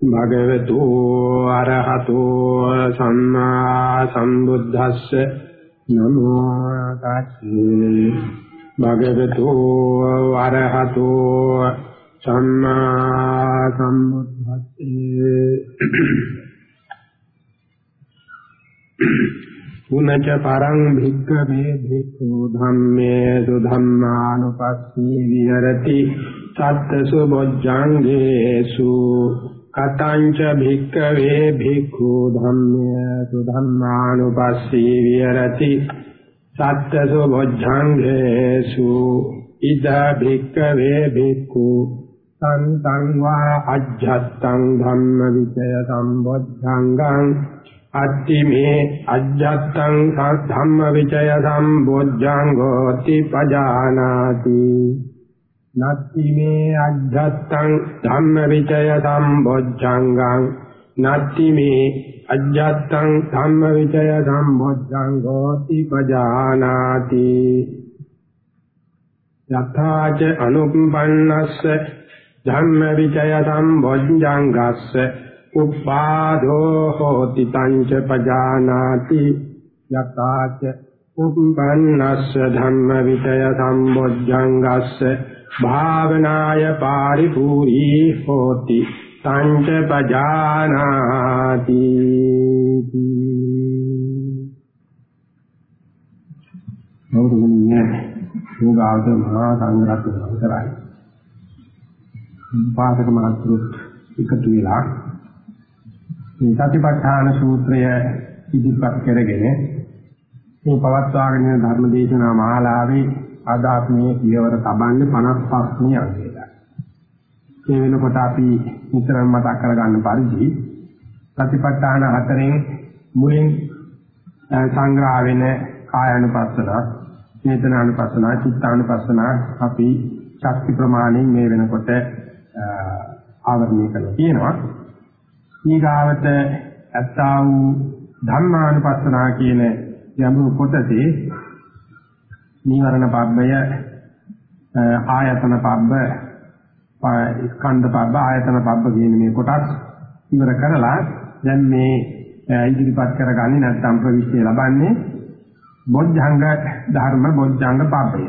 භගවතු අරහතෝ සම්මා සම්බුද්දස්ස නමෝ තස්සේ. භගවතු අරහතෝ සම්මා සම්බුද්දස්සේ. පුනච පරං භික්ඛවේ භික්ඛු ධම්මේසු ධම්මානුපස්සී විහෙරති. සත්තසු බොජ්ජංගේසු කතංච භික්කවේ භික්ඛු ධම්මේසු ධම්මානුපස්සී විහෙරති සත්තසු බොද්ධංගේසු ඉද භික්කවේ භික්ඛු සන්තං වා අජ්ජත්තං ධම්ම විචය සම්බොද්ධංගං අත්ති මේ අජ්ජත්තං ධම්ම විචය සම්බොද්ධංගෝති පජානාති නත්ති මේ අජ්ජත්තං ධම්ම විචය සම්බොජ්ජංගං නත්ති මේ අජ්ජත්තං ධම්ම විචය සම්බොජ්ජංගෝති පජානාති. යථාච අනුප්පන්නස්ස ධම්ම විචය සම්බොජ්ජංගස්ස උපාදෝ හෝති තංච පජානාති. යථාච උප්පන්නස්ස ධම්ම විචය සම්බොජ්ජංගස්ස භාවනාය පාරිපූර්ණී හෝති. සංච පජානාති. නෝරුණිය යෝගාවත මහා සංඝරත්න අවසරයි පාසක මහත්තුත් එකතු වෙලා මේ සතිපට්ඨාන සූත්‍රය ඉදිරිපත් කරගෙන මේ පවත්වාගෙන යන ධර්ම දේශනා මාලාවේ ආධාත්මයේ පියවර තබන්නේ 55 වෙනි අංකයටයි. ඒ වෙනකොට අපි නිතරම මතක් කරගන්න පරිදි ප්‍රතිපත්තාන හතරෙන් මුලින් සංග්‍රහ වෙන කායानुපස්සන, චේතනානුපස්සන, චිත්තානුපස්සන අපි ශක්ති ප්‍රමාණයෙන් මේ වෙනකොට ආවරණය කරලා තියෙනවා. ඊගාවට ඇත්තා වූ ධම්මානුපස්සනා කියන යමු කොටසේ නීවරණ පබ්බය ආයතන පබ්බ ස්කන්ධ පබ්බ ආයතන පබ්බ කියන මේ කොටස් ඉවර කරලා දැන් මේ ඉදිරිපත් කරගන්නේ නැත්නම් ප්‍රවිෂ්ඨය ලබන්නේ බොද්ධංග ධර්ම බොද්ධංග පබ්බය.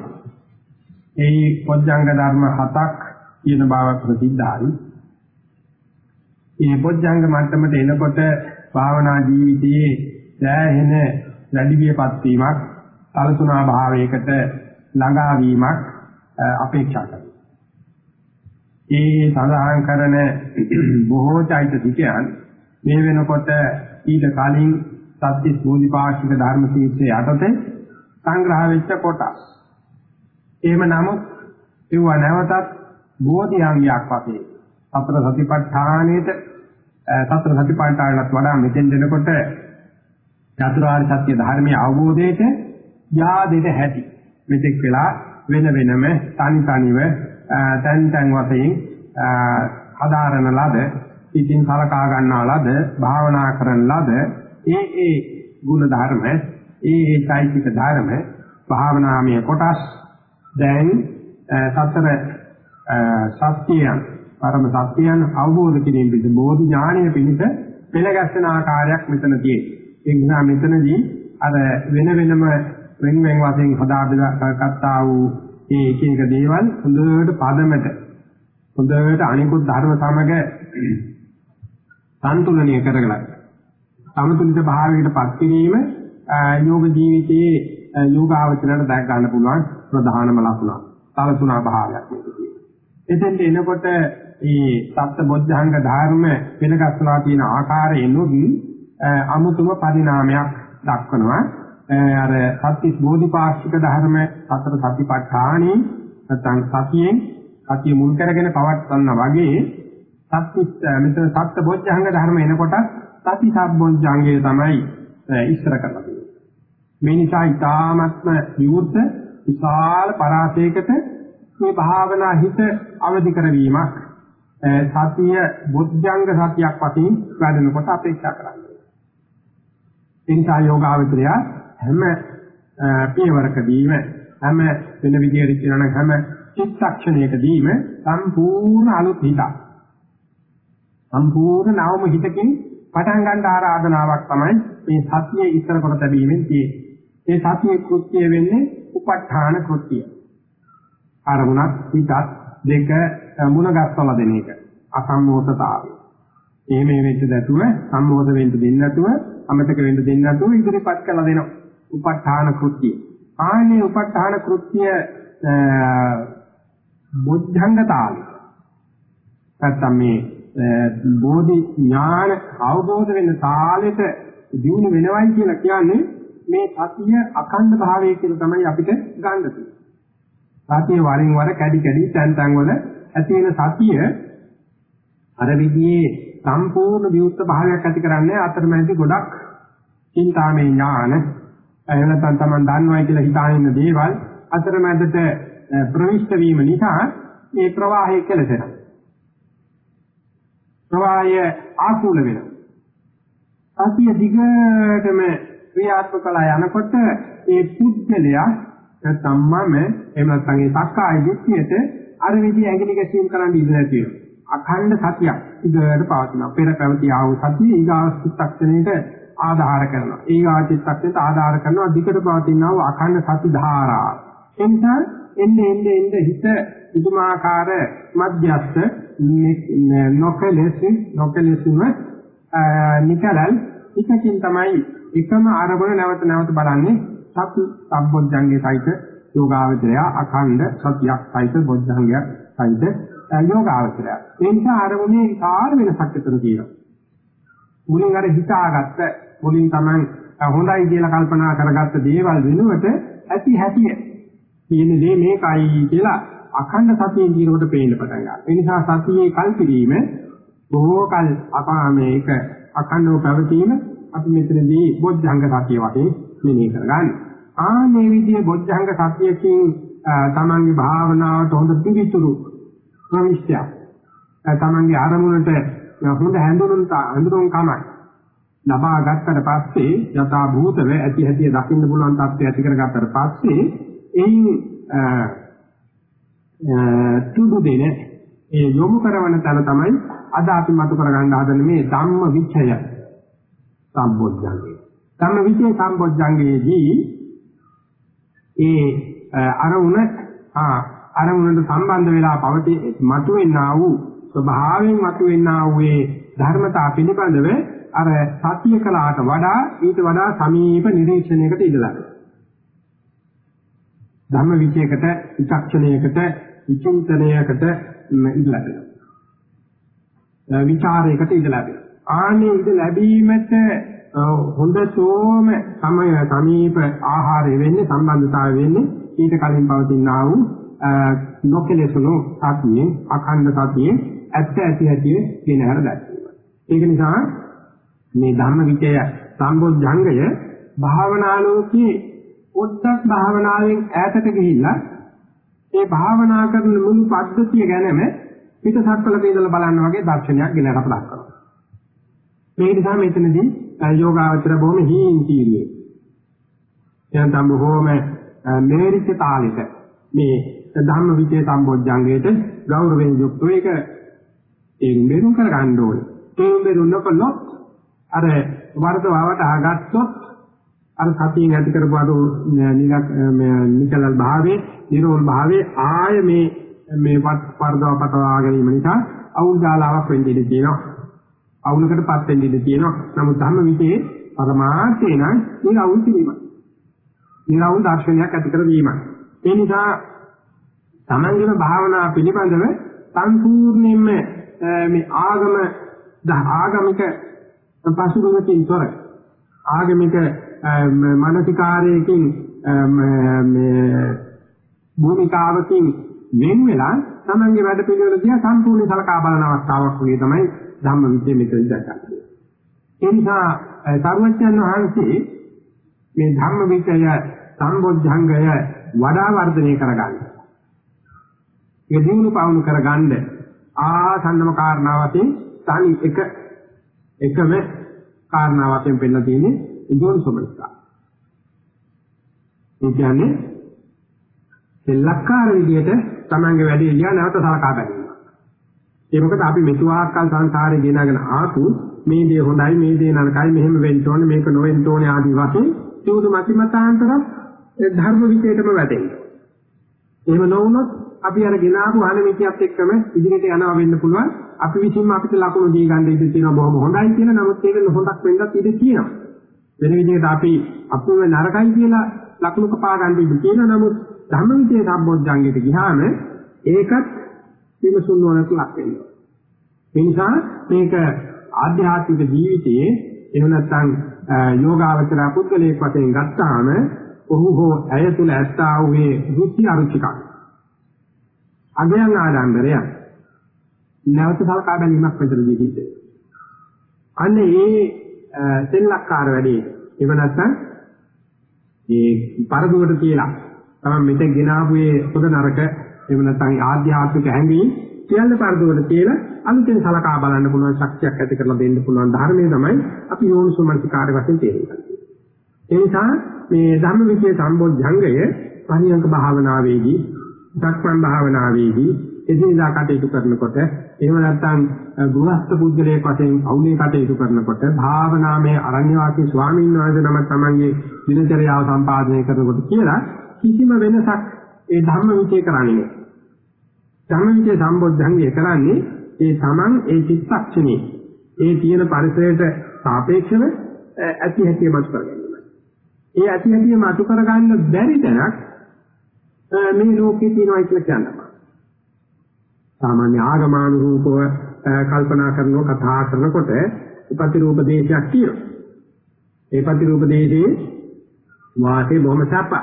ඒ බොද්ධංග ධර්ම හතක් කියන බව ප්‍රසිද්ධයි. මේ බොද්ධංග මට්ටමට එනකොට භාවනා ජීවිතයේ දැහැෙන වැඩි වියපත් වීමක් සලසුනා භාවයකට ළඟා වීමක් අපේක්ෂා කරනවා. ඒ සඳහන් කරන බොහෝ චෛතසිකයන් මේ වෙනකොට ඊට කලින් සත්‍ය සූලිපාක්ෂික ධර්ම සීත්‍රය යටතේ සංග්‍රහ වෙච්ච කොටස්. එහෙම නමුත් ඒව නැවතත් බෝධිඅංගයක් වශයෙන් සතර සතිපට්ඨානෙට සතර සතිපට්ඨානට වඩා මෙතෙන් දෙනකොට චතුරාර්ය සත්‍ය ධර්මයේ අවබෝධයට යාදෙට හැටි මෙතෙක් වෙලා වෙන වෙනම තනි තනිව තැන් තැන් වශයෙන් හදාරන ලද ඉතින් කලකා ගන්නා ලද භාවනා කරන ලද ඒ ඒ ගුණ ධර්ම ඒ ඒ চৈতසික ධර්ම භාවනාමය කොටස් දැන් සතර සත්‍යයන් පරම සත්‍යයන් අවබෝධ කිරීම පිට බෝධි ඥානය පිණිස පෙළගැස්සෙන ආකාරයක් මෙතන තියෙනවා. ඒ නිසා මෙතනදී අර වෙන වෙනම වෙන වෙන වශයෙන් හදා බෙදාගත්තා වූ මේ එක එක දේවල් හොඳට පදමට හොඳට අනිකුත් ධර්ම සමග සම්තුලනය කරගලා සමතුලිත භාවයකට පත් කිරීම යෝග ජීවිතයේ යෝගාවචරයට දැක් ගන්න පුළුවන් ප්‍රධානම ලක්ෂණ. සලසුණා භාවයක් මේක තියෙනවා. එතෙන්ට එනකොට මේ සත්‍ය බොද්ධංග ධර්ම වෙනගස්ලා තියෙන ආකාරයෙන්ුත් අමුතුම පරිණාමයක් දක්වනවා. අර සත්‍විස් බෝධිපාක්ෂික ධර්ම සතර සතිපට්ඨානෙ නැත්නම් සතියෙන් සතිය මුල් කරගෙන පවත්වන්න වගේ සත්‍විස් මෙතන සත්‍ය බොද්ධංග ධර්ම එනකොට සති සම්බොද්ධංගය තමයි ඉස්සර කරලා තියෙන්නේ. මේ නිසා ඊ타ත්ම විවෘත විශාල පරාසයකට මේ භාවනා හිත අවදි කරවීමක් සතිය බොද්ධංග සතියක් වශයෙන් වැඩෙනකොට අපේක්ෂා කරන්නේ. එනිසා යෝගාවචරය හැම පියවරකදීම හැම වෙන විදිහට කියනවා නම් හැම චිත්තක්ෂණයකදීම සම්පූර්ණ අලුත් හිතක් සම්පූර්ණ නවම හිතකින් පටන් ගන්න ආරාධනාවක් තමයි මේ සතිය ඉස්සර කොට තැබීමෙන් තියෙන්නේ. ඒ සතිය කෘත්‍ය වෙන්නේ උප ဋ ාණ කෘත්‍ය. අරමුණක් හිතත් දෙක මුණ ගස්සලා දෙන එක. අසම්මෝතතාවය. එහෙම වෙච්ච දැතුව සම්මෝධ වෙන්න දෙන්නේ නැතුව අමතක වෙන්න දෙන්නේ නැතුව ඉදිරිපත් කරලා දෙනවා. උප ဋ ාණ කෘත්‍ය. ආනේ උප ဋ ාණ කෘත්‍ය බොද්ධංගතාවය. නැත්තම් මේ බෝධි ඥාන අවබෝධ වෙන තාලෙට දිනු වෙනවයි කියලා කියන්නේ මේ සතිය අඛණ්ඩ භාවය කියලා තමයි අපිට ගන්න තියෙන්නේ. සතිය වරින් වර කැඩි කැඩි තැන් තැන් වල ඇති වෙන සතිය අර විදිහේ සම්පූර්ණ විවුර්ත භාවයක් ඇති කරන්නේ අතරමැදි ගොඩක් චින්තාමය ඥාන එහෙම නැත්නම් Taman දන්නවයි කියලා හිතාගෙන දේවල් අතරමැදට ප්‍රවිෂ්ඨ වීම නිසා මේ ප්‍රවාහය කෙලසෙනවා. ප්‍රවාහය ආකූල වෙනවා. සතිය දිගටම ක්‍රියාත්මක කළා යනකොට ඒ පුද්ගලයා නැත්නම් මම එහෙම නැත්නම් ඒ සක්කාය දිට්ඨියට අර විදිහ ඇඟිලි ගැසීම් කරන්න ඉඩ නැති වෙනවා. අඛණ්ඩ සතියක් ඉදිරියට පවතිනවා. පෙර පැවති ආ වූ සතිය ඊගාව චිත්තක්ෂණයට ආධාර කරනවා. ඊගාව චිත්තක්ෂණයට ආධාර කරනවා දිගට පවතිනා වූ අඛණ්ඩ සති ධාරා. එනිසා එන්නේ එන්නේ එන්නේ හිත පුදුමාකාර මධ්‍යස්ත නොකලෙස් නොකලෙස්ම නිකලල් එකකින් තමයි එකම අරමුණ නැවත නැවත බලන්නේ සති සම්බොජ්ජංගේ සහිත යෝගාවචරය අඛණ්ඩ සතියක් සහිත බොජ්ජංගයක් සහිත යෝගාවචරය. ඒ නිසා අරමුණේ විකාර වෙනසක් එතන තියෙනවා. මුලින් අර හිතාගත්ත මුලින් Taman හොඳයි කියලා කල්පනා කරගත්ත දේවල් වෙනුවට ඇති හැටිය කියන දේ මේකයි කියලා අඛණ්ඩ සතියෙන් දිනකොට පේන්න පටන් ගන්නවා. ඒ නිසා සතියේ කල්පිරීම බොහෝ කල් අපා මේක අඛණ්ඩව පැවතීම අපි මෙතනදී බොද්ධංග සතිය වශයෙන් මෙනෙහි කරගන්න. ආ මේ විදිහේ බොද්ධංග සතියකින් තමන්ගේ භාවනාවට හොඳ පිළිතුරු ප්‍රවිෂ්ඨය. තමන්ගේ ආරමුණට හොඳ හැඳුනුම් හඳුනුම් කමයි. ලබා ගත්තට පස්සේ යථා භූතව ඇති හැටි දකින්න පුළුවන් තත්ත්වය ඇති කරගත්තට පස්සේ එයින් තුඩු දෙන ඒ යොමු කරන තැන තමයි අද අපි මතු කරගන්න හදන මේ ධම්ම විචය සම්බොජ්ජංගේ. ධම්ම විචය සම්බොජ්ජංගේදී ඒ අරමුණ ආ අරමුණට සම්බන්ධ වෙලා පවති මතුවෙනා වූ ස්වභාවයෙන් මතුවෙනා වූ ඒ ධර්මතා පිළිබඳව අර සතිය කලාට වඩා ඊට වඩා සමීප නිරීක්ෂණයකට ඉඩ ධම්ම විචයකට විචක්ෂණයකට විචින්තනයකට ඉඩ ලැබෙනවා. විචාරයකට ඉඩ ලැබෙනවා. ආනේ ඉඩ ලැබීමට හොඳතෝම සමය සමීප ආහාරය වෙන්නේ සම්බන්ධතාවය වෙන්නේ ඊට කලින් පවතිනා වූ නොකලෙසුණු සතියේ අඛණ්ඩ සතියේ ඇත්ත ඇති ඇති කියන හැර දැක්වීම. ඒක නිසා මේ ධම්ම විචය සම්බොධ්‍යංගය භාවනාලෝකී පොඩ්ඩක් භාවනාවෙන් ඈතට ගිහිල්ලා ඒ භාවනා කරන මුළු පද්ධතිය ගැනම පිටසක්වල බෙදලා බලන්න වගේ දර්ශනයක් ගෙනත් අප දක්වනවා. මේ නිසා මෙතනදී යෝගාවචර බොහොම හීන් තීරියේ. එයන්තම් බොහොම මේරිච්ච තාලෙට මේ ධම්ම විචේ සම්බොජ්ජංගයට ගෞරවයෙන් යුක්තව ඒක ඒ මෙරුම් කර ගන්න ඕනේ. ඒ මෙරුම් නොකළොත් අර වර්ධවවට ආගත්තොත් අර සතියෙන් ඇති කරපුවාට නිකලල් භාවයේ නිරෝල් භාවයේ ආය මේ මේ වර්ධව පටවා ගැනීම නිසා අවුල් ජාලාවක් වෙන්න ඉඩ තියෙනවා. අවුලකටපත් වෙන්න ඉඩ තියෙනවා. නමුත් ධම්ම විදේ පරමාර්ථේ නම් නිරවුල් කිරීමයි. නිරවුල් දර්ශනයක් ඇති කර දීමයි. ඒ නිසා තමන්ගේම භාවනා පිළිබඳව සම්පූර්ණයෙන්ම මේ ආගම ආගමික පසුබිමකින් තොර ආගමික මානසිකාරයකින් මේ භූමිකාවකින් වෙන වෙලා තමන්ගේ වැඩ පිළිවෙල දිහා සම්පූර්ණ සලකා බලන අවස්ථාවක් වගේ තමයි ධම්ම විද්‍ය මෙතන දක්වන්නේ. ඒ නිසා සර්වඥයන් වහන්සේ මේ ධම්ම විචය සම්බොධ්‍යංගය වඩා වර්ධනය කරගන්න. ඒ දිනු පවුණු කරගන්න ආසන්නම කාරණාවකින් තනි එක එකම කාරණාවකින් පෙන්නලා තියෙන්නේ ඉදෝන් සොමනිකා. ඒ කියන්නේ සෙල්ලක්කාර විදියට තමන්ගේ වැඩේ ලියා නැවත සලකා බැලීම. ඒ මොකද අපි මෙතුආකල් සංසාරේ ගෙනගෙන ආපු මේ දේ හොඳයි මේ දේ නරකයි මෙහෙම වෙන්න ඕනේ මේක නොවෙන්න ඕනේ ආදී වශයෙන් සිවුරු මතිමතාන්තරක් ධර්ම විචේතම වැටෙනවා. එහෙම නොවුනොත් අපි අර ගෙනාවු ආනමිතියත් එක්කම ඉදිරියට යනවා වෙන්න පුළුවන්. අපි විසින්ම අපිට ලකුණු දී ගන්න ඉඩ තියෙනවා බොහොම හොඳයි කියලා. නමුත් ඒක හොඳක් වෙන්නත් ඉඩ තියෙනවා. වෙන විදිහට අපි අපුව නරකයි කියලා ලකුණු කපා ගන්න ඉඩ තියෙනවා. නමුත් ධම්මවිචේ සම්බොධ්ජංගයට ගියාම ඒකත් විමසුන් නොනතු ලක් වෙනවා. ඒ නිසා මේක ආධ්‍යාත්මික ජීවිතයේ එහෙම නැත්නම් යෝගාවචර පුද්ගලයෙක් වශයෙන් ගත්තාම ඔහු හෝ ඇය තුල ඇත්තා වූ මේ රුචි අරුචිකම් අගයන් ආඩම්බරය නැවත සලකා බැලීමක් මෙතන ජීවිතේ. අන්නේ ඒ සෙල්ලක්කාර වැඩේ එහෙම නැත්නම් ඒ පරදුවට කියලා තමයි මෙතෙන් ගෙනාවු ඒ හොඳ නරක එහෙම නැත්නම් ආධ්‍යාත්මික හැඟීම් සියල්ල පරදුවට කියලා අලුතෙන් සලකා බලන්න පුළුවන් ශක්තියක් ඇති කරලා දෙන්න පුළුවන් ධර්මයේ තමයි අපි යෝනිසෝමනසිකාරය වශයෙන් තේරුම් ගන්න. ඒ නිසා මේ ධම්මවිචේ සම්බොධ්‍යංගය පරියංක භාවනාවේදී, ධක්මන් භාවනාවේදී එදිනදා කටයුතු කරනකොට එහෙම නැත්නම් ගෘහස්ත පුද්ගලයෙක් වශයෙන් අවුලේ කටයුතු කරනකොට භාවනාමය අරණ්‍ය වාසී ස්වාමීන් වහන්සේ නම තමන්ගේ දිනචර්යාව සම්පාදනය කරනකොට කියලා කිසිම වෙනසක් ඒ ධම්ම විචේ කරන්නේ නෑ. ධම්ම විචේ සම්බොධ්‍යංගය කරන්නේ ඒ තමන් ඒ චිත්තක්ෂණේ ඒ තියෙන පරිසරයට සාපේක්ෂව ඇති හැටි මත කරගන්න. ඒ ඇති හැටි මතු කරගන්න බැරි තැනක් මේ ලෝකේ තියෙනවා කියලා කියනවා. සාමාන්‍ය ආගමානුරූපව කල්පනා කරනව කතා කරනකොට ප්‍රතිරූප දේශයක් තියෙනවා. ඒ ප්‍රතිරූප දේශයේ වාසේ බොහොම සප්ප.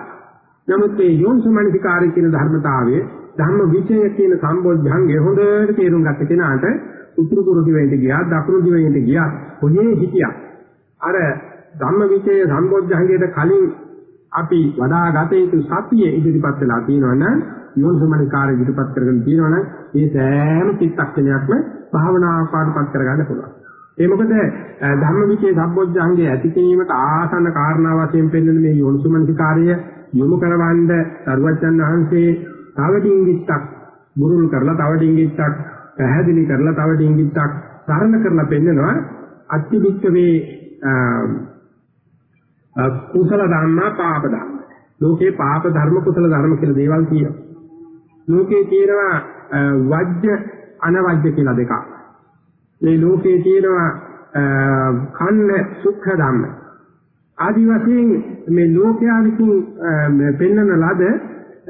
නමුත් මේ යෝනිසමනිකාරී කියන ධර්මතාවයේ ධම්ම විචය කියන සම්බොධ්‍යංගේ හොඳට තේරුම් ගත්ත කෙනාට උතුරු කුරු දිවෙන්ට ගියා දකුණු දිවෙන්ට ගියා කොහේ හිටියා අර ධම්මවිචේ සම්බොධ්‍යංගයට කලින් අපි වඩා ගත යුතු සතිය ඉදිරිපත් වෙලා තියෙනවනම් යෝනිසමනිකාරය ඉදිරිපත් කරගෙන තියෙනවනම් මේ සෑම චිත්තක්ෂණයක්ම භාවනාවක් පාඩපත් කරගන්න පුළුවන්. ඒ මොකද ධම්මවිචේ සම්බොධ්‍යංගයේ ඇති කිරීමට ආසන්න කාරණා වශයෙන් පෙන්වන මේ යෝනිසමනිකාරය යොමු කරවන්න සරුවච්චන් වහන්සේ තව ඩිංගිත්තක් බුරුල් කරලා තව ඩිංගිත්තක් පැහැදිලි කරලා තව ඩිංගිත්තක් සරණ කරලා පෙන්නනවා අත්‍යවික්කවේ කුසල ධර්මා පාප ධර්ම. ලෝකේ පාප ධර්ම කුසල ධර්ම කියලා දේවල් තියෙනවා. ලෝකේ තියෙනවා වජ්‍ය අනවජ්‍ය කියලා දෙකක්. මේ ලෝකේ තියෙනවා කන්න සුඛ ධම්ම. ආදි වශයෙන් මේ ලෝකයා විසින් පෙන්වන ලද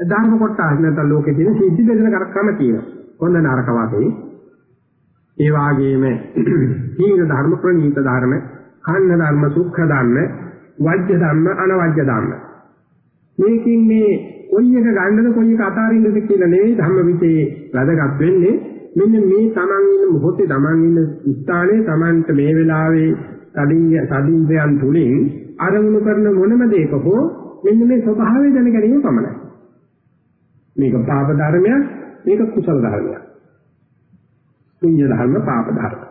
ධර්ම කොටස් නැත්නම් ලෝකේ තියෙන සිද්ධි බෙදෙන කරක්‍රම තියෙනවා. කොන්ද නරක වාගේ. ඒ වාගේම හීන ධර්ම ප්‍රණීත ධර්ම, කන්න ධර්ම, සුඛ ධර්ම, වජ්‍ය ධම්ම අනවජ්‍ය ධම්ම මේකෙන් මේ කොයි එක ගන්නද කොයි එක අතාරින්නද කියලා නෙවෙයි ධම්මවිචේ වැදගත් වෙන්නේ. මෙන්න මේ Taman ඉන්න මොහොතේ Taman ඉන්න ස්ථානයේ Tamanට මේ වෙලාවේ සදින්ය සදින්ද්‍රයන් තුලින් අරමුණු කරන මොනම දෙයක හෝ මෙන්න මේ ස්වභාවය දැන ගැනීම පමණයි. මේක පාප ධර්මයක් මේක කුසල ධර්මයක්. පුණ්‍ය ධර්ම පාප ධර්ම.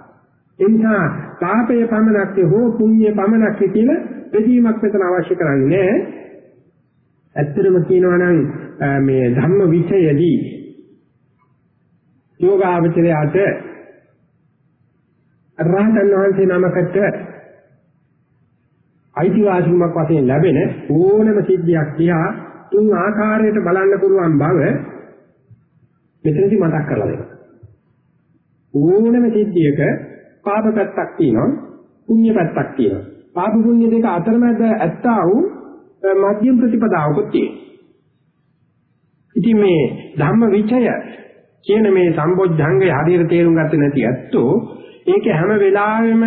එනිසා පාපය පමණක් හෝ පුණ්‍ය පමණක් කියලා බෙදීමක් මෙතන අවශ්‍ය කරන්නේ නැහැ. ඇත්තටම කියනවා නම් මේ ධම්ම විචයදී යෝගාවචරයට රහතන් වහන්සේ නමකට අයිතිවාසිකමක් වශයෙන් ලැබෙන ඕනම සිද්ධියක් දිහා තුන් ආකාරයට බලන්න පුළුවන් බව මෙතනදි මතක් කරලා දෙනවා. ඕනම සිද්ධියක පාප පැත්තක් තියෙනවා, පුණ්‍ය පැත්තක් තියෙනවා. පාප පුණ්‍ය දෙක අතරමැද ඇත්තා වූ මධ්‍යම ප්‍රතිපදාවකුත් තියෙනවා. ඉතින් මේ ධම්ම විචය කියන මේ සම්බොජ්ජංගය හරියට තේරුම් ගත්තේ නැති ඇත්තෝ ඒක හැම වෙලාවෙම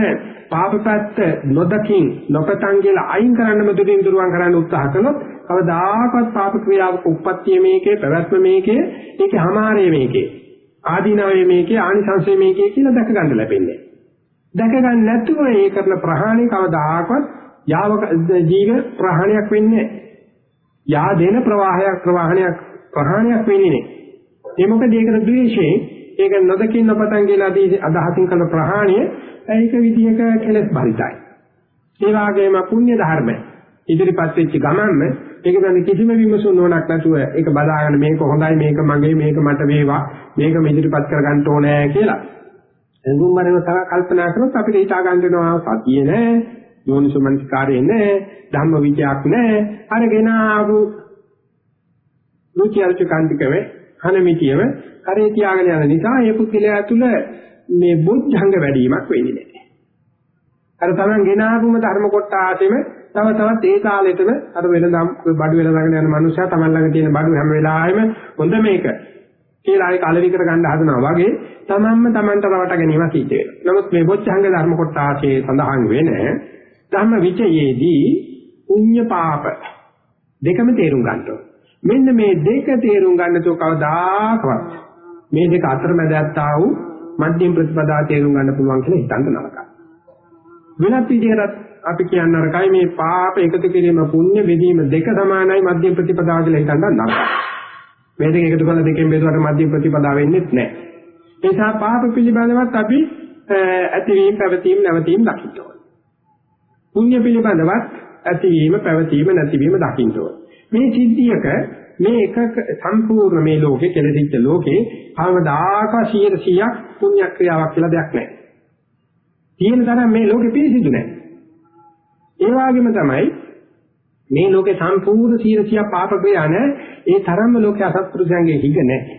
පාපපැත්ත නොදකින් නොපතන් කියලා අයින් කරන්නම දුරින් දුරවන් කරන්න උත්සාහ කළොත් කවදාකවත් පාප ක්‍රියාවක උප්පත්තිය මේකේ පැවැත්ම මේකේ ඒකේ හැමාරයේ මේකේ ආදීනාවේ මේකේ ආනිසංසයේ මේකේ කියලා දැක ගන්න ලැබෙන්නේ දැක ගන්න නැතුව ඒ කරන ප්‍රහාණය කවදාකවත් යාව ජීව ප්‍රහාණයක් වෙන්නේ යා දෙන ප්‍රවාහයක් ප්‍රවාහණයක් ප්‍රහාණයක් වෙන්නේ නැහැ. ඒ මොකද ඒකට ද්වේෂයෙන් ඒක නොදකින් නොපතන් කියලා අදහසින් කරන ප්‍රහාණය ඒක විදියක කෙලස් බරිතයි. ඒ වගේම පුණ්‍ය ධර්ම ඉදිරිපත් වෙච්ච ගමන්ම ඒක දැන් කිසිම විමසුම් නොනක් නැතුව ඒක බදාගෙන මේක හොඳයි මේක මගේ මේක මට වේවා මේක ඉදිරිපත් කරගන්න ඕනේ කියලා. එඳුම් මරණ තව කල්පනා කරොත් අපිට හිතා ගන්න වෙනවා සතිය නෑ යෝනිසමනස්කාරය නෑ ධම්ම විචයක් නෑ අරගෙන ආපු රුචි අරුචිකාන්තිකව හනමිතියව කරේ තියාගෙන යන නිසා ඒ පුද්ගලයා තුළ මේ බුද්ධංග වැඩිවීමක් වෙන්නේ නැහැ. අර තමන් ගෙන ආපුම ධර්ම කොට ආසෙම තව තවත් ඒ කාලෙටම අර වෙනදම් බඩු වෙනදාගෙන යන මනුස්සයා තමන් ළඟ තියෙන බඩු හැම වෙලාවෙම හොඳ මේක කියලා ඒ කලවි කර ගන්න හදනවා වගේ තමන්ම තමන්ට රවට ගැනීම සිද්ධ වෙනවා. නමුත් මේ බොච්චංග ධර්ම කොට ආසේ සඳහන් වෙන ධම්ම විචයේදී පුඤ්ඤ පාප දෙකම තේරුම් ගන්න ඕනේ. මෙන්න මේ දෙක තේරුම් ගන්න තෝ කවදාකවත් මේ දෙක අතරමැද ඇත්තා වූ මධ්‍යම ප්‍රතිපදා තේරුම් ගන්න පුළුවන් කියලා හිතන්න නරකයි. වෙනත් විදිහට අපි කියන්න නරකයි මේ පාප එකතු කිරීම පුණ්‍ය බෙදීම දෙක සමානයි මධ්‍යම ප්‍රතිපදා කියලා හිතන්න නරකයි. මේ දෙක එකතු කරලා දෙකෙන් බෙදුවට මධ්‍යම ප්‍රතිපදා වෙන්නේ නැහැ. ඒ නිසා පාප පිළිබඳවත් අපි ඇතිවීම පැවතීම නැවතීම දකින්න ඕනේ. පුණ්‍ය පිළිබඳවත් ඇතිවීම පැවතීම නැතිවීම දකින්න ඕනේ. මේ සිද්ධියක මේ එකක සම්පූර්ණ මේ ලෝකේ කෙලෙසිච්ච ලෝකේ කවදාක 100ක් පුණ්‍ය ක්‍රියාවක් කියලා දෙයක් නැහැ. තියෙන තරම් මේ ලෝකේ පිළිසිදු නැහැ. ඒ වගේම තමයි මේ ලෝකේ සම්පූර්ණ 100ක් පාප ක්‍රියා නැහැ. ඒ තරම්ම ලෝකේ අසත්පුරුෂයන්ගේ හිග නැහැ.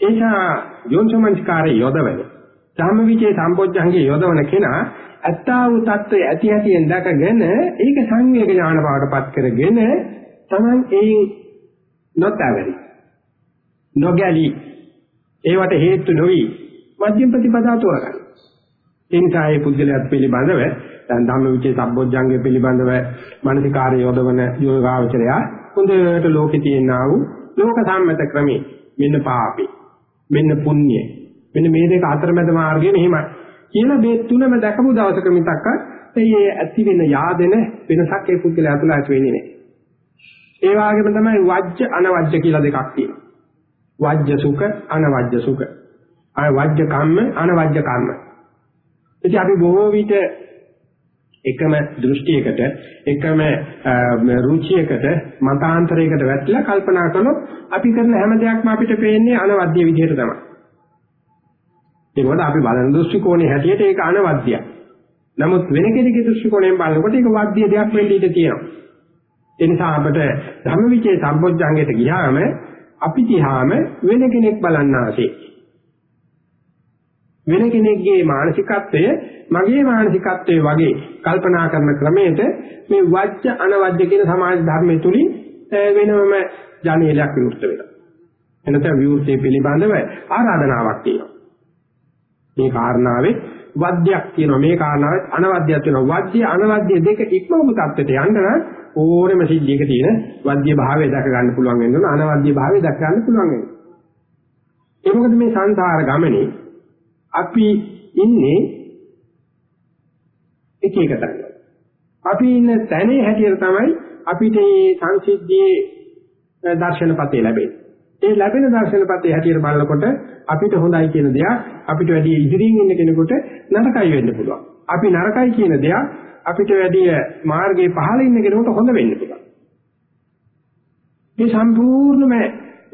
එනිසා යෝනිසමංස්කාරය යොදවන ධම්මවිචේ සම්පෝඥංගේ යොදවන කෙනා ඇත්තා වූ தত্ত্বය ඇති ඇතිෙන් දැකගෙන ඒක සංවේග ඥාන බවටපත් කරගෙන තමන් ඒ නොතැවරි නොගැලි ඒවට හේතු නොවි මධ්‍යම ප්‍රතිපදා තෝරගන්න. ඒ නිසා මේ පුද්ගලයාත් පිළිබඳව දැන් ධම්මවිචේ සම්බොජ්ජංගය පිළිබඳව මානසිකාර්ය යොදවන යෝගාචරය හොඳට ලෝකේ තියෙනා වූ ලෝක සම්මත ක්‍රමේ මෙන්න පාපේ මෙන්න පුණ්‍ය මෙන්න මේ දෙක අතරමැද මාර්ගය මෙහිමයි. කියලා මේ තුනම දැකපු දවසක මිතක්ක ඒ ඇති වෙන yaadෙන වෙනසක් ඒ පුද්ගලයා තුළ ඇති වෙන්නේ නැහැ. ඒ වගේම තමයි වජ්‍ය අනවජ්‍ය කියලා දෙකක් තියෙනවා. වජ්‍ය සුඛ අනවජ්‍ය සුඛ. අය වජ්‍ය කම්ම අනවජ්‍ය කම්ම. ඉතින් අපි බොහෝ විට එකම දෘෂ්ටියකට එකම රුචියකට මතාන්තරයකට වැටලා කල්පනා කළොත් අපි කරන හැම දෙයක්ම අපිට පේන්නේ අනවද්‍ය විදිහට තමයි. ඒකෝට අපි බලන දෘෂ්ටි කෝණේ හැටියට ඒක අනවද්‍යයි. නමුත් වෙන කෙනෙකුගේ දෘෂ්ටි කෝණයෙන් බලනකොට ඒක වද්‍ය දෙයක් වෙන්න ඉඩ තියෙනවා. ඒ නිසා අපිට ධම්මවිචේ සම්පොඥංගයට ගියාම අපි දිහාම වෙන කෙනෙක් බලන්න ආසේ. වෙන කෙනෙක්ගේ මානසිකත්වය මගේ මානසිකත්වයේ වගේ කල්පනා කරන ක්‍රමයට මේ වජ්‍ය අනවජ්‍ය කියන සමාජ ධර්මයේ තුලින් වෙනම ජනේලයක් විවෘත වෙනවා. එනතර විවෘතේ පිළිබඳව ආරාධනාවක් තියෙනවා. මේ කාරණාවේ වද්‍යයක් තියෙනවා මේ කාරණාවේ අනවද්‍යයක් තියෙනවා. වද්‍ය අනවද්‍ය දෙක ඉක්මවපු තත්ත්වයට යන්න නම් ඕනෙම සිද්ධියක තියෙන වද්‍ය භාවය දැක ගන්න පුළුවන් වෙනවා අනවද්‍ය භාවය දැක ගන්න පුළුවන් වෙනවා. ඒ මොකද මේ සංසාර ගමනේ අපි ඉන්නේ එක එක තැනක. අපි ඉන්න තැනේ හැටියට තමයි අපිට මේ සංසිද්ධියේ දර්ශනපතේ ලැබෙන්නේ. ඒ ලැබෙන දර්ශනපතේ හැටියට බලනකොට අපිට හොඳයි කියන දෙයක් අපිට වැඩි ඉදිරියෙන් ඉන්න කෙනෙකුට නරකයි වෙන්න පුළුවන්. අපි නරකයි කියන දෙයක් අපිට වැඩි මාර්ගයේ පහළ ඉන්න කෙනෙකුට හොඳ වෙන්න පුළුවන්. මේ සම්පූර්ණම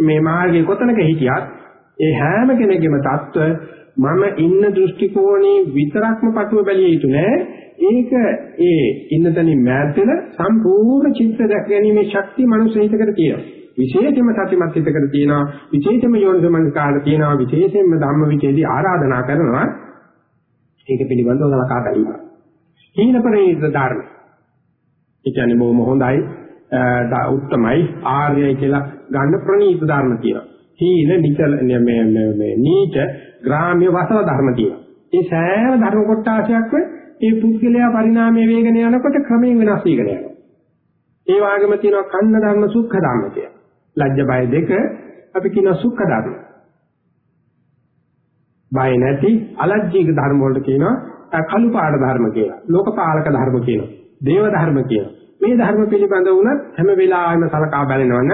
මේ මාර්ගයේ කොතනක හිටියත් ඒ හැම කෙනෙකුගේම தত্ত্ব මම ඉන්න දෘෂ්ටි කෝණේ විතරක්ම පටුව බැලිය යුතු නෑ ඒක ඒ ඉන්න තැනින් මෑත් වෙන සම්පූර්ණ චිත්‍ර දැක ගැනීමේ ශක්තිය මනුස්ස හිතකට තියෙනවා විශේෂයෙන්ම සතිමත් හිතකට තියෙනවා විශේෂයෙන්ම යෝනිසමනස්කාරට තියෙනවා විශේෂයෙන්ම ධම්මවිචේදී ආරාධනා කරනවා ඒක පිළිබඳව සලකා බැලීම. හීන පරිණත ධර්ම. ඒ කියන්නේ බොහොම හොඳයි උත්තමයි ආර්යයි කියලා ගන්න ප්‍රණීත ධර්ම තියෙනවා. හීන නිචල මේ මේ නීච ග්‍රාම්‍ය වසව ධර්ම තියෙනවා. මේ සෑම ධර්ම කොටාශයක්ම මේ පුද්ගලයා පරිණාමයේ වේගන යනකොට ක්‍රමයෙන් වෙනස් වීගෙන යනවා. ඒ වගේම තියෙනවා කන්න ධර්ම සුඛ ධර්ම කියලා. ලැජ්ජ බය දෙක අපි කියන සුඛ ධර්ම. බය නැති අලජ්ජීක ධර්ම වලට කියනවා කළු පාඩ ධර්ම කියලා. ලෝකපාලක ධර්ම කියනවා. දේව ධර්ම කියනවා. මේ ධර්ම පිළිබඳ වුණත් හැම වෙලාවෙම සලකා බලනවනම්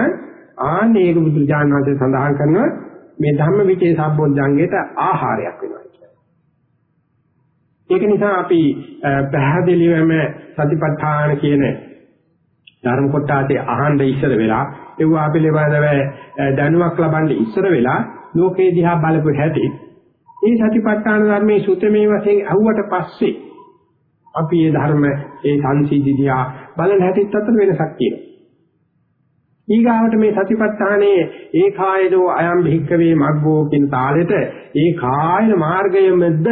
ආන්නේ ඒක බුදුරජාණන් වහන්සේ සඳහන් කරනවා මේ ධම්ම විචේ සම්බොධ්‍යංගයට ආහාරයක් වෙනවා කියන්නේ. ඒක නිසා අපි පැහැදිලිවම සතිපට්ඨාන කියන ධර්ම කොටාසේ අහන්න ඉස්සර වෙලා ඒවා පිළිබඳව දැනුවක් ලබන්න ඉස්සර වෙලා ලෝකේ දිහා බලපු හැටි මේ සතිපට්ඨාන ධර්මයේ සුතමේ වශයෙන් අහුවට පස්සේ අපි මේ ධර්ම ඒ සංසිද්ධි දිහා බලන හැටිත් අතර වෙනසක් තියෙනවා. ඊගාවට මේ සතිපට්ඨානයේ ඒ කායදෝ අයම් භික්කවේ මග්ගෝ කියන තාලෙට ඒ කායන මාර්ගයෙන්ද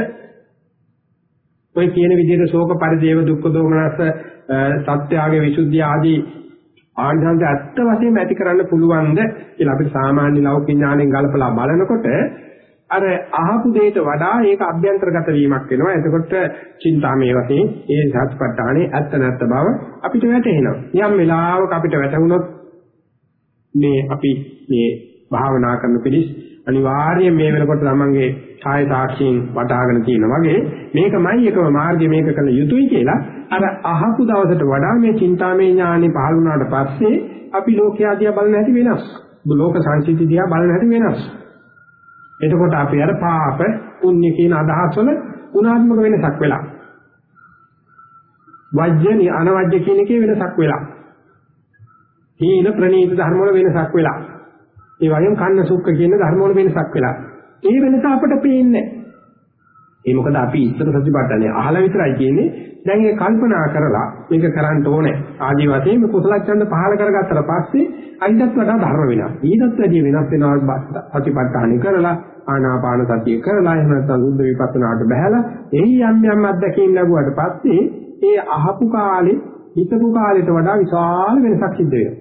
ඔය කියන විදිහට ශෝක පරිදේව දුක්ඛ දෝමනස සත්‍යාගේ විසුද්ධිය ආදී ආනිසංස ඇත්ත වශයෙන්ම ඇති කරන්න පුළුවන්ද කියලා අපිට සාමාන්‍ය ලෞකික ඥාණයෙන් ගලපලා බලනකොට අර අහපු දෙයට වඩා ඒක අභ්‍යන්තරගත වීමක් වෙනවා. එතකොට චින්තාමේ වශයෙන් ඒ සත්‍යපට්ඨානේ ඇත්ත නැත්ත බව අපිට වැටහෙනවා. යම් වෙලාවක අපිට වැටහුනොත් මේ අපි මේ භාවනා කරන පිළිස් අනිවාර්යයෙන් මේ වෙනකොට තමන්ගේ කාය සාක්ෂියෙන් වටහාගෙන තියෙනවා වගේ මේකමයි එකම මාර්ගය මේක කළ යුතුයි කියලා අර අහපු දවසට වඩා මේ චින්තාමේ ඥානෙ පහළ වුණාට පස්සේ අපි ලෝකයා දිහා බලන හැටි වෙනස්. ලෝක සංසිද්ධි දිහා බලන හැටි වෙනස්. එතකොට අපි අර පාප පුණ්‍ය කියන අදහස් වල ගුණාත්මක වෙනසක් වෙලා. වජ්‍ය අනවජ්‍ය කියන එකේ වෙනසක් වෙලා. හීන ප්‍රනීත ධර්ම වල වෙනසක් වෙලා. ඒ වගේම කන්න සුක්ක කියන ධර්ම වල වෙනසක් වෙලා. ඒ වෙනස අපට පේන්නේ ඒ මොකද අපි ඉස්සර සතිපට්ඨානේ අහලා විතරයි කියන්නේ දැන් ඒක කල්පනා කරලා මේක කරන්න ඕනේ ආදි වශයෙන් මේ කුසල ඡන්ද පහල කරගත්තට පස්සේ අයින්වත් වඩා ධර්ම වෙනවා ඊටත් වැඩිය වෙනස් වෙනවා සතිපට්ඨානේ කරලා ආනාපාන සතිය කරලා එහෙම නැත්නම් සුද්ධ විපස්සනාට බහැලා එහි යම් යම් අත්දැකීම් ලැබුවට පස්සේ ඒ අහපු කාලේ හිතපු කාලෙට වඩා විශාල වෙනසක් සිද්ධ වෙනවා.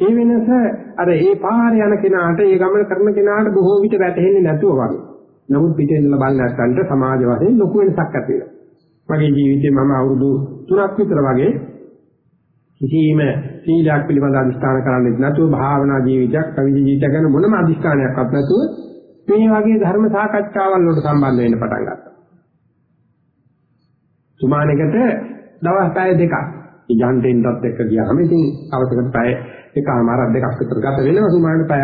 ඒ වෙනස අර ඒ පාරේ යන කෙනාට ඒ ගමන කරන කෙනාට බොහෝ විට වැටහෙන්නේ නැතුව වගේ. නමුත් පිටේ ඉඳලා බලන නැත්නම් සමාජ වශයෙන් ලොකු වෙනසක් ඇති වෙනවා. මගේ ජීවිතේ මම අවුරුදු 3ක් විතර වගේ කිසිම සීලයක් පිළිබඳ අදිස්ථාන කරන්නේ නැතුව භාවනා ජීවිතයක් කවිදි ජීවිතයක් ගැන මොනම අදිස්ථානයක්වත් නැතුව මේ වගේ ධර්ම සාකච්ඡාවල් වලට සම්බන්ධ වෙන්න පටන් ගත්තා. සුමානකට දවස් පැය දෙකක්. ඉජන්ටෙන්ටත් එක්ක ගියාම ඉතින් අවසකට පැය එකමාරක් දෙකක් විතර ගත වෙනවා. සුමානට පැය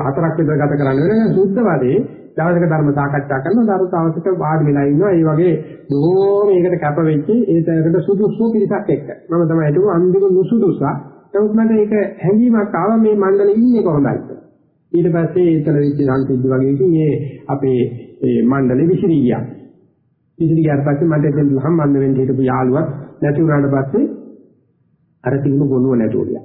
හතරක් විතර ගත කරන්න වෙනවා. සුද්ධ වාදේ දවසක ධර්ම සාකච්ඡා කරනවා. දරුතාවසක වාඩි වෙලා ඉන්නවා. ඒ වගේ බොහෝ මේකට කැප වෙච්ච ඒතරකට සුදුසු පිරිසක් එක්ක. මම තමයි හිතුව අන්තිම නුසුදුසා නමුත් මට ඒක හැඟීමක් ආවා මේ මණ්ඩලෙ ඉන්නේ කොහොමද ඊට පස්සේ ඒතර වෙච්ච සංසිද්ධි වගේ ඉතින් මේ අපේ මේ මණ්ඩලෙ විසිරී ගියා. විසිරී ගියාට පස්සේ මට එතෙන් සම්බන්ධ වෙන්න හිටපු යාළුවා නැති වුණාට පස්සේ අර තිබුණු ගොනුව නැතුව ගියා.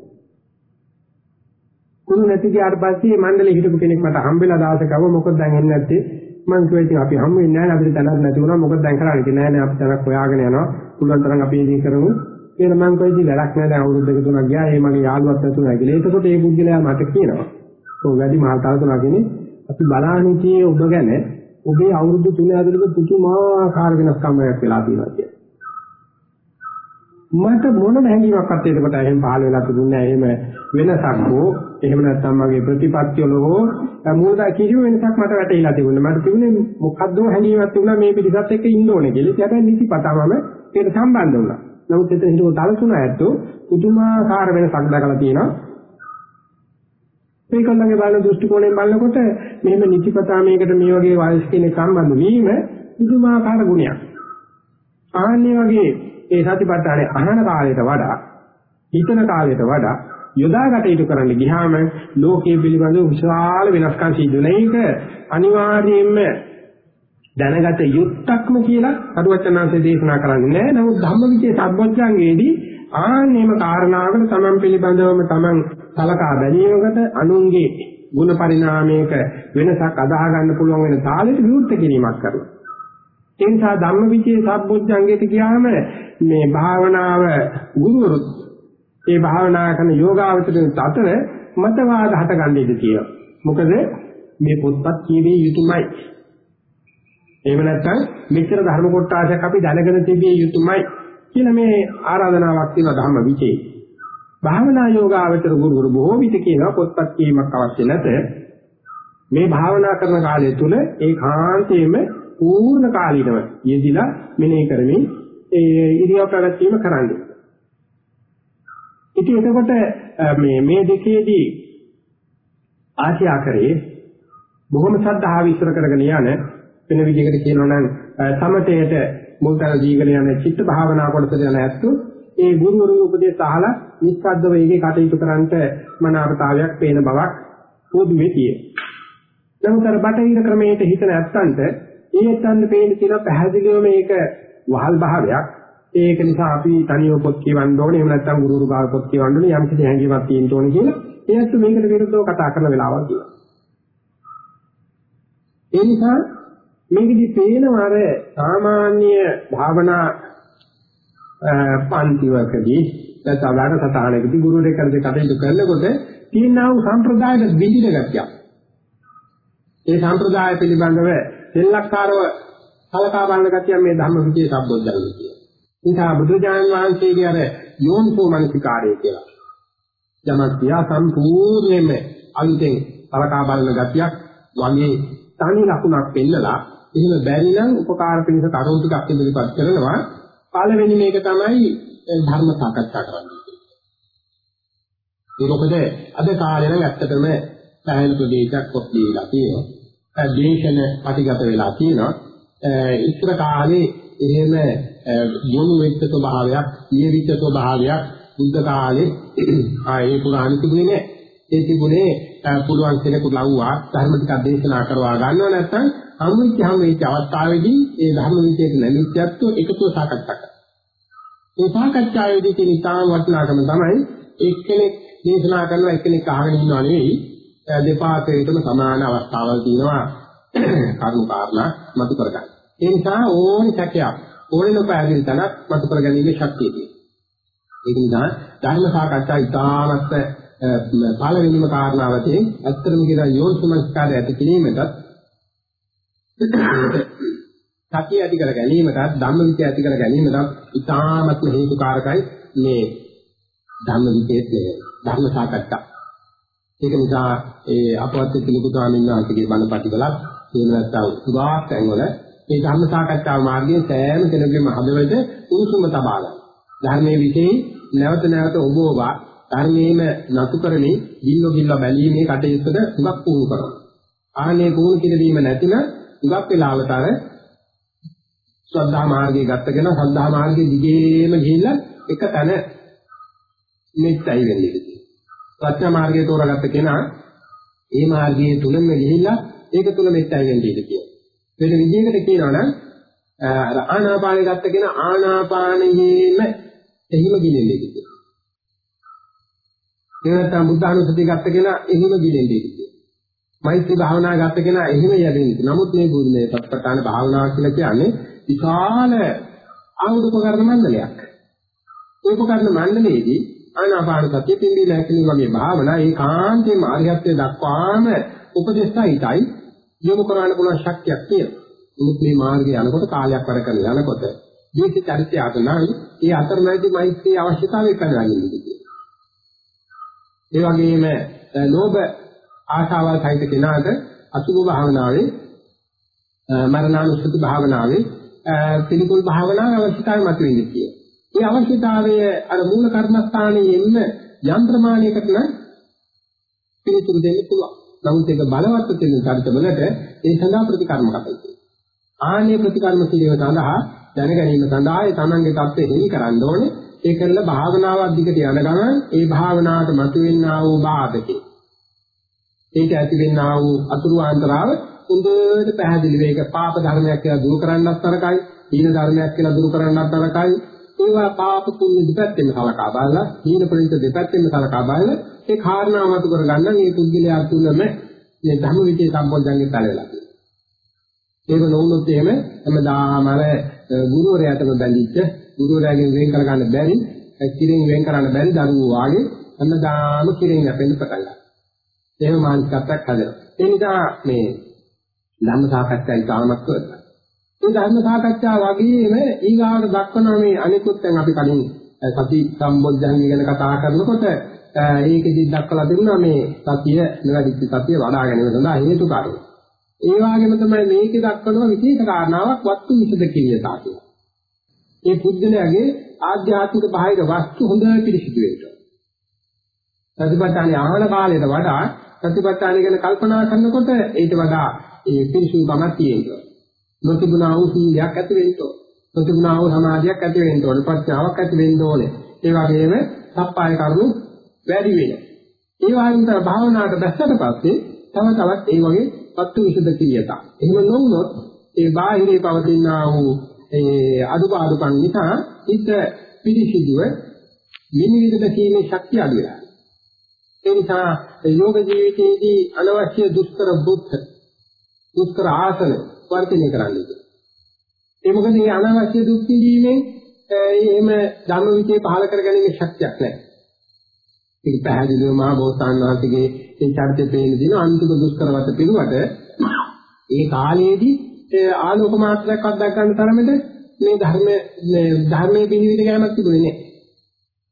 කුණු නැති ගියාට පස්සේ මණ්ඩලෙ හිටපු කෙනෙක් මට හම්බෙලා දවසක ආව මොකද දැන් එන්නේ නැත්තේ? මං කිව්වා ඉතින් අපි හම්බ වෙන්නේ නැහැ අපිට තැනක් නැති වුණා. මොකද දැන් කරන්නේ ඉතින් නෑ නෑ අපි තැනක් හොයාගෙන යනවා. පුළුවන් තරම් අපි ඉතින් කරමු. කියන මං කිව්වා ඉතින් වැඩක් නෑ දැන් අවුරුදු දෙක තුනක් ගියා. ඒ මගේ යාළුවත් නැතුණා කියලා. ඒකකොට ඒ පුද්ගලයා මට කියනවා ඔව් වැඩි මහල් තලතුණා කියන්නේ අපි බලානිතියේ ඔබ ගැන. ඔබේ අවුරුදු 3 ඇතුළත පුදුමාකාර වෙනස්කමක් වෙලා තියෙනවා කියලා. මට මොනම හැඟීමක්වත් ඒකට එහෙම පහළ වෙලා තිබුණේ නැහැ. එහෙම වෙනසක් හෝ එහෙම නැත්නම් මගේ ප්‍රතිපත්ති වල හෝ මූලද කිසිම වෙනසක් මට වැටහිලා තිබුණේ. මට තිබුණේ මොකද්ද හැඟීමක් තිබුණා මේ පිළිසත් එක්ක ඉන්න ඕනේ කියලා. ඒක හැබැයි නිසිපතාවම ඒකට සම්බන්ධ වුණා. නමුත් එතන හිටපු තලසුණ ඇත්තෝ පුදුමාකාර වෙනසක් දැකලා තියෙනවා. මේකල්ලගේ බලන දෘෂ්ටි කෝණයෙන් බලනකොට මෙහෙම නිතිපතා මේකට මේ වගේ වයස් කෙනෙක් සම්බන්ධ වීම පුදුමාකාර ගුණයක්. ආන්නේ වගේ ඒ සතිපට්ඨානේ අහන කාලයට වඩා හිතන කාලයට වඩා යොදාගත යුතු කරන්න ගියාම ලෝකයේ පිළිබඳව විශාල වෙනස්කම් සිදු වෙන එක අනිවාර්යයෙන්ම දැනගත යුත්තක්ම කියලා අරුවචනාංශයේ දේශනා කරන්නේ නැහැ. නමුත් ධම්මවිචේ සම්බොච්චංගේදී ආන්නේම කාරණාවකට තමන් පිළිබඳවම තමන් සලකා බැලීමකට අනුන්ගේ ಗುಣ පරිණාමයක වෙනසක් අදාහ ගන්න පුළුවන් වෙන තාලෙට විවෘත කිරීමක් කරනවා. ඒ නිසා ධම්මවිචේ සම්බොච්චංගේට ගියාම මේ භාවනාව ගුරුවරුත් ඒ භාවනා කරන යෝගාවචරයෙන් අතර මතවාද හටගන්න ඉඩ තියෙනවා. මොකද මේ පොත්පත් කියවේ යුතුයමයි. එහෙම නැත්නම් මෙච්චර ධර්ම කොටාසයක් අපි දැනගෙන තිබිය යුතුයමයි කියලා මේ ආරාධනාවක් තියෙනවා ධම්ම විචේ. භාවනා යෝගාවචර ගුරුවරු බොහෝ විට කියනවා පොත්පත් කියීමක් අවශ්‍ය නැත. මේ භාවනා කරන කාලය තුල ඒ කාන්තේම පූර්ණ කාලීනව යෙදිලා මෙනෙහි කරමින් ඒ ඉරියව් පැවැත්වීම කරන්නේ. ඉතින් එතකොට මේ මේ දෙකේදී ආශා කරේ බොහොම සද්ධාව විශ්ල කරගෙන යන වෙන විදිහකට කියනවා නම් සමතේට මුල්තන දීගෙන යන චිත්ත භාවනා කොටස යන ඇත්තු ඒ ගුරුවරුගේ උපදේශ අහලා නිස්සද්දව ඒකේ කටයුතු කරන්නට මනාපතාවයක් පේන බවක් පොදුවේ තියෙනවා. නමුත් අර බටහිර ක්‍රමයට හිත නැත්තන්ට ඒත්තන්ට පේන තියෙන පැහැදිලිව මේක වහල් භාවයක්. ඒක නිසා අපි තනියම පොත් කියවන්න ඕනේ. එහෙම නැත්නම් ගුරුවරු ගාව පොත් කියවන්න ඕනේ. යම් කිසි හැඟීමක් තියෙන්න ඕනේ කියලා ඒත් මේකට විරුද්ධව කතා කරන වෙලාවල් තියෙනවා. ඒ නිසා මේකෙදි පේනවා අර සාමාන්‍ය භාවනා පන්තිවකදී නැත්නම් වැඩසටහනකදී ගුරුවරයෙක් කරේ කටයුතු කරනකොට තියෙනා වූ සම්ප්‍රදායට බිඳින ගතියක්. ඒ සම්ප්‍රදාය පිළිබඳව සෙල්ලක්කාරව කලකා බලන ගතිය මේ ධම්ම විචේ සම්බොධ්‍යංග කියන. නිසා බුදුජානක වහන්සේගේ අර යෝනිසෝ මනසිකාරය කියලා. යමක් තියා සම්පූර්ණයෙන්ම අලුතෙන් කලකා බලන ගතියක් වගේ තනි ලකුණක් පෙන්නලා එහෙම බැරි නම් උපකාර පිණිස කරුණු ටිකක් ඉදිරිපත් කරනවා. පළවෙනි මේක තමයි ධර්ම සාකච්ඡා කරන්නේ. ඒක මොකද අද කාලේ නම් ඇත්තටම සායන ප්‍රදේශයක් පොත් දීලා තියෙනවා. දේශන පටිගත වෙලා තියෙනවා. ඉස්සර කාලේ එහෙම යොමු වෙච්ච ස්වභාවයක්, ඊවිච්ච ස්වභාවයක් බුද්ධ කාලේ ආයේ පුරාණ තිබුණේ නැහැ. ඒ තිබුණේ පුළුවන් කෙනෙකුට ලව්වා ධර්ම ටිකක් දේශනා කරවා ගන්නව නැත්නම් හම්වෙච්ච හම්වෙච්ච අවස්ථාවේදී ඒ ධර්ම විචේක නැමිච්චත් එකතුව සාකච්ඡා කරනවා. ඒ සාකච්ඡාවේදී තියෙන ඉතාම වටිනාකම තමයි එක්කෙනෙක් දේශනා කරනවා එක්කෙනෙක් අහගෙන ඉන්නව නෙවෙයි දෙපාර්තමේන්තුවම සමාන අවස්ථාවල් තියෙනවා කරුණු කාරණා මතු කරගන්න. ඒ නිසා ඕනි සැකයක් ඕනි නොපැහැදිලි තැනක් මතු කරගැනීමේ ශක්තිය තියෙනවා. ඒක නිසා ධර්ම සාකච්ඡා ඉතාමත් පළවෙනිම කාරණාව තියෙන ඇත්තටම කියන යෝනිසමස්කාරය ඇති කිරීමටත් සතිය ඇති කර ගැනීමටත් ධම්මවිචය ඇති කර ගැනීමටත් ඉතාමත්ම හේතුකාරකයි මේ ධම්මවිචයේ ධර්ම සාකච්ඡා. ඒක නිසා ඒ අපවත් පිළිකුතු ස්වාමීන් වහන්සේගේ බණ පටිවලත් එහෙම නැත්නම් සුභාක් ඇඟවල මේ ධර්ම සාකච්ඡාව මාර්ගයෙන් සෑම කෙනෙකුගේම හදවත උණුසුම තබා ගන්න. ධර්මයේ විශේෂ නැවත නැවත ඔබ ඔබ ධර්මයේම නතු කරමින් ගිල්ල ගිල්ල බැලීමේ කටයුත්තට හුඟක් පුහුණු කරනවා. ආනේ පුහුණු කිරීම නැතිනම් හුඟක් වෙලාවට අර ශ්‍රද්ධා මාර්ගයේ ගත්තගෙන ශ්‍රද්ධා මාර්ගයේ දිගේම ගිහිල්ලා එක තැන මෙච්චයි වෙන්නේ. ප්‍රඥා මාර්ගය තෝරාගත්ත කෙනා ඒ මාර්ගයේ තුලම ගිහිල්ලා ඒක තුල මෙච්චයි වෙන්නේ කියලා. වෙන විදිහකට කියනවා නම් අර ආනාපානය ගත්ත කෙනා ආනාපානයේම එහිම ගිලෙන්නේ කියලා. ඒ නැත්නම් බුද්ධානුස්සතිය ගත්ත කෙනා එහිම ගිලෙන්නේ කියලා. මෛත්‍රී භාවනා ගත්ත කෙනා එහිම යදින්නේ. නමුත් මේ බුදුනේ සත්පට්ඨාන භාවනාව කියලා කියන්නේ විශාල ආයුධ උපකරණ මණ්ඩලයක්. ඒ උපකරණ මණ්ඩලයේදී ආනාපාන සතිය පිම්බීලා හැකලින් වගේ භාවනා ඒකාන්තයෙන්ම ආර්යත්වයට දක්වාම උපදේශයිතයි යොමු කරන්න පුළුවන් ශක්තියක් තියෙනවා. නමුත් මේ මාර්ගය යනකොට කාලයක් වැඩ කරලා යනකොට ජීවිත චරිතය අතනයි ඒ අතරමැදි මෛත්‍රී අවශ්‍යතාවය පැනගන්නේ ඒ වගේම ලෝභ ආශාවල් සහිත කෙනාට අසුභ භාවනාවේ මරණානුස්සති භාවනාවේ පිළිකුල් භාවනාවේ අවශ්‍යතාවය මතුවෙන්නේ කියලා. මේ අවශ්‍යතාවය අර මූල කර්මස්ථානයේ ඉන්න යම් ප්‍රමාණයකට නම් පිළිතුරු දෙන්න පුළුවන්. නමුත් ඒක බලවත් වෙන චරිතවලට ඒ සඳහා ප්‍රතිකර්ම කටයුතු. ආන්නේ ප්‍රතිකර්ම කිරීම සඳහා දැන ගැනීම සඳහා ඒ තමන්ගේ தත්ත්වය දෙවි කරන්න ඕනේ. ඒ කරලා භාවනාවක් දිගට යන ගමන් ඒ භාවනාවට මතුවෙනා වූ බාධකේ. ඒක ඇතිවෙනා වූ අතුරු ආන්තරාව හොඳට පැහැදිලි වේක පාප ධර්මයක් කියලා දුරු කරන්නත් තරකයි, දීන ධර්මයක් කියලා දුරු කරන්නත් තරකයි, ඒවා පාප පුණ්‍ය දෙපැත්තෙම කලකා බලලා හීන ප්‍රණිත දෙපැත්තෙම කලකා බලලා ඒ කාරණා මතු කරගන්න මේ පුද්ගලයා තුළම මේ ධර්ම විචේ සම්බොධ්‍යංගේ තලවලා ඒක නොවුනොත් එහෙම හැමදාම අර ගුරුවරයාටම බැඳිච්ච ගුරුවරයාගෙන් වෙන් කරගන්න බැරි කිරින් වෙන් කරන්න බැරි දරුවෝ වාගේ හැමදාම කිරින් යැපෙන්න පටන් ගන්නවා. එහෙම මානසිකත්වයක් හදනවා. ඒ නිසා මේ ධම්ම සාකච්ඡායි තාමත් කරලා මේ ධර්ම සාකච්ඡා වගේම ඊගාවට දක්වන මේ අනිකුත් දැන් අපි කලින් සති සම්බොධ්‍යංගය ගැන කතා කරනකොට ඒකෙදි දක්වලා තිබුණා මේ සතිය නිවැරදි සතිය වඩා ගැනීම සඳහා හේතු කාරණා. ඒ වගේම තමයි මේකේ දක්වන විශේෂ කාරණාවක් වස්තු විසද කියනවා කියලා. ඒ පුද්ගලයාගේ ආධ්‍යාත්මික බාහිර වස්තු හොඳට පිළිසිදු වෙනවා. සතිපට්ඨාන ආහන කාලයට වඩා සතිපට්ඨාන ගැන කල්පනා කරනකොට ඊට වඩා ඒ පිළිසිදුකමක් තියෙනවා. නොතිබුණා වූ සීලයක් ඇති වෙන්න ඕන. නොතිබුණා වූ සමාධියක් ඇති වෙන්න ඕන. ප්‍රඥාවක් ඇති වෙන්න ඕනේ. ඒ වගේම සප්පාය කරුණු වැඩි වෙනවා. ඒ වගේම තමයි භාවනාවට දැස්සට පස්සේ තව තවත් ඒ වගේ පත්තු විසද කීයත. එහෙම නොවුනොත් ඒ බාහිරේ පවතිනා වූ ඒ අදුපාදුකම් නිසා හිත පිළිසිදුව විනිවිද කීමේ ශක්තිය අඩු වෙනවා. ඒ නිසා යෝග ජීවිතයේදී අනවශ්‍ය දුෂ්කර බුද්ධ දුෂ්කර ආසන වර්ධනය කරන්නේ. ඒ මොකද මේ අනවශ්‍ය දුක් විඳීමෙන් එහෙම ධර්ම විචේ පහල කරගැනීමේ ශක්තියක් නැහැ. ඒක පැහැදිලිව මහා බෝසතාණන් වහන්සේගේ ඒ චරිතය පේන දින අන්තිම දුෂ්කරවත පිළිවට ඒ කාලයේදී ආලෝක මාත්‍රයක් අත්දැක ගන්න තරමට මේ ධර්ම ධර්මයේ පිළිවිද ගෑමක් තිබුණේ නැහැ.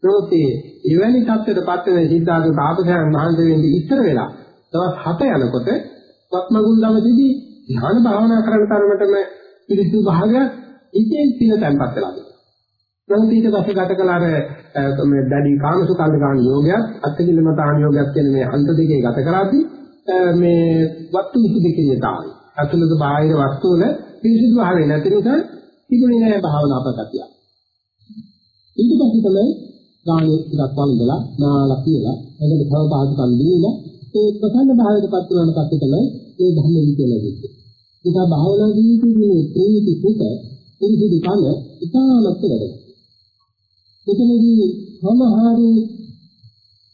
ප්‍රෝතේ එවැනි තත්ත්වයකටපත් වෙන සිද්ධාර්ථ තාපසයන් වහන්සේ වෙන්නේ ඉස්සර වෙලා දවස් 7 යනකොට වත්මගුල් දවසේදී ධ්‍යාන භාවනා කරන තරමටම පිළිසු භාගයක් ඉතින් පින තැන්පත් වෙලා තියෙනවා. නමුත් ඊට පස්සේ ගත කළ අර මේ දැඩි කාමසුකල්ලිකාණ යෝගයක් අත්තිකිලමතාණ යෝගයක් කියන මේ අන්ත දෙකේ ගත කරද්දී මේ වස්තු විසුද්ධිකියතාවයි. අතුලද බාහිර වස්තු වල පිරිසිදු භාවය නැති නිසා තිබුණේ නැහැ භාවනා ප්‍රගතිය. ඊට පස්සේ තමයි ගානේ ටිකක් වන්දලා නාලා කියලා එතකොට තව පාදුකම් දීලා ඒ ප්‍රසන්න භාවයටපත් වුණාට පස්සේ තමයි මේ ධර්ම විචය ලැබෙන්නේ. ඒක භාවනා ජීවිතයේ ප්‍රේමිත සුඛ පිළිසිදු කල ඉතාමත් වැඩක්. එතනදී සමහරේ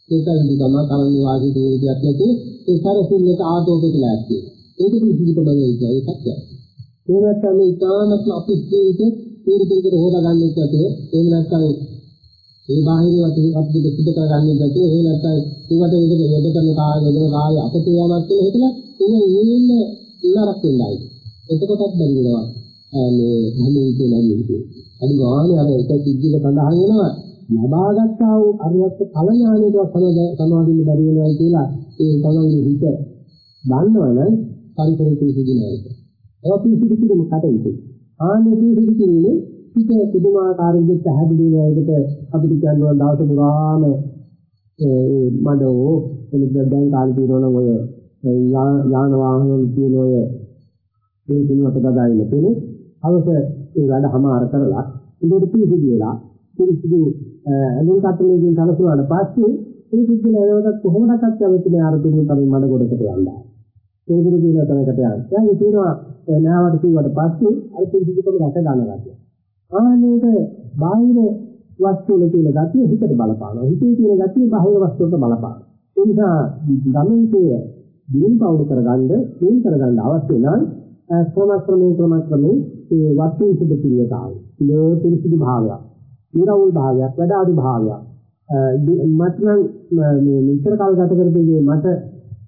ඒකෙන්දි තමයි තරණ වාගේ දෙයක් නැති ඒ සරසින්නට ආතෝක කියලා ඇත්තේ. ඒක පිළිසිදු තමයි ඒකයි සත්‍යයි. ඒ නැත්නම් ඉතාමත් අපේ ජීවිතේ පිළිසිදුකට හොදා ගන්න එක ඇතේ එහෙම නැත්නම් ඒ බාහිර වශයෙන් අපිට සිද්ධ කරගන්න බැහැ ඒ නැත්නම් ඒකට ඒක වැඩ කරන කාය වෙන කාය අපිට යමක් කියලා හිතලා ඒ ඉන්නේ ඉලරක් වෙන්නයි. එතකොටත් බැරි වෙනවා. මේ මොනේ කියලා නෙමෙයි අනිත් ගානේ අර එක සිද්ධියක සඳහන් වෙනවා ලබාගත්තා වූ අරියත් ඵල ඥානයට සමාදින්න බැරි වෙනවා කියලා ඒ තමන්ගේ හිත දන්නවනම් පරිසරයේ සිදුන එක. ඒක පිළිසිදු කිරීම කටයුතු. ආන්නේ පිළිසිදු කිරීමේ හිත පුදුමාකාර විදිහට පැහැදිලි වෙන එකට අපිට කියනවා දවස පුරාම ඒ මඩෝ එනික දැන් කාලේ තියෙනවනම් ඔය යාන වාහන වල තියෙන ඔය මේ දිනකට ගදාගෙන තියෙන අවස ඒ වැඩ හමාර කරලා ඉතින් පිළිසිදු වෙලා පිළිසිදු ඇලුම් කටලෙකින් කලසුවාට පස්සේ ඒ සිද්ධ නැවතත් කොහොමදක්වත් කැමති නෑ අර තුනේ තමයි මඩ ගොඩකට යනවා ඒ විදිහට දින තැනකට යනවා දැන් ඒ තියෙනවා නැවට කිව්වට පස්සේ අර පිළිසිදුකම රැක ගන්නවා ආනේක බාහිර වස්තු වල තියෙන ගතිය හිතට බලපානවා. හිතේ තියෙන ගතිය බාහිර වස්තු වලට බලපානවා. ඒ නිසා ගමන්කේ දින පවුඩ කරගන්න, තේන් කරගන්න අවශ්‍ය නම් ක්‍රමක්‍රමයෙන් ක්‍රමක්‍රමයෙන් ඒ වස්තු විසුද්ධ පිළිවෙතාවයි. ඒ පිළිසිදු භාවයක්, නිරවුල් භාවයක්, වැඩ අඩු භාවයක්. මට නම් මේ මෙතර කාල ගත කරපේ මට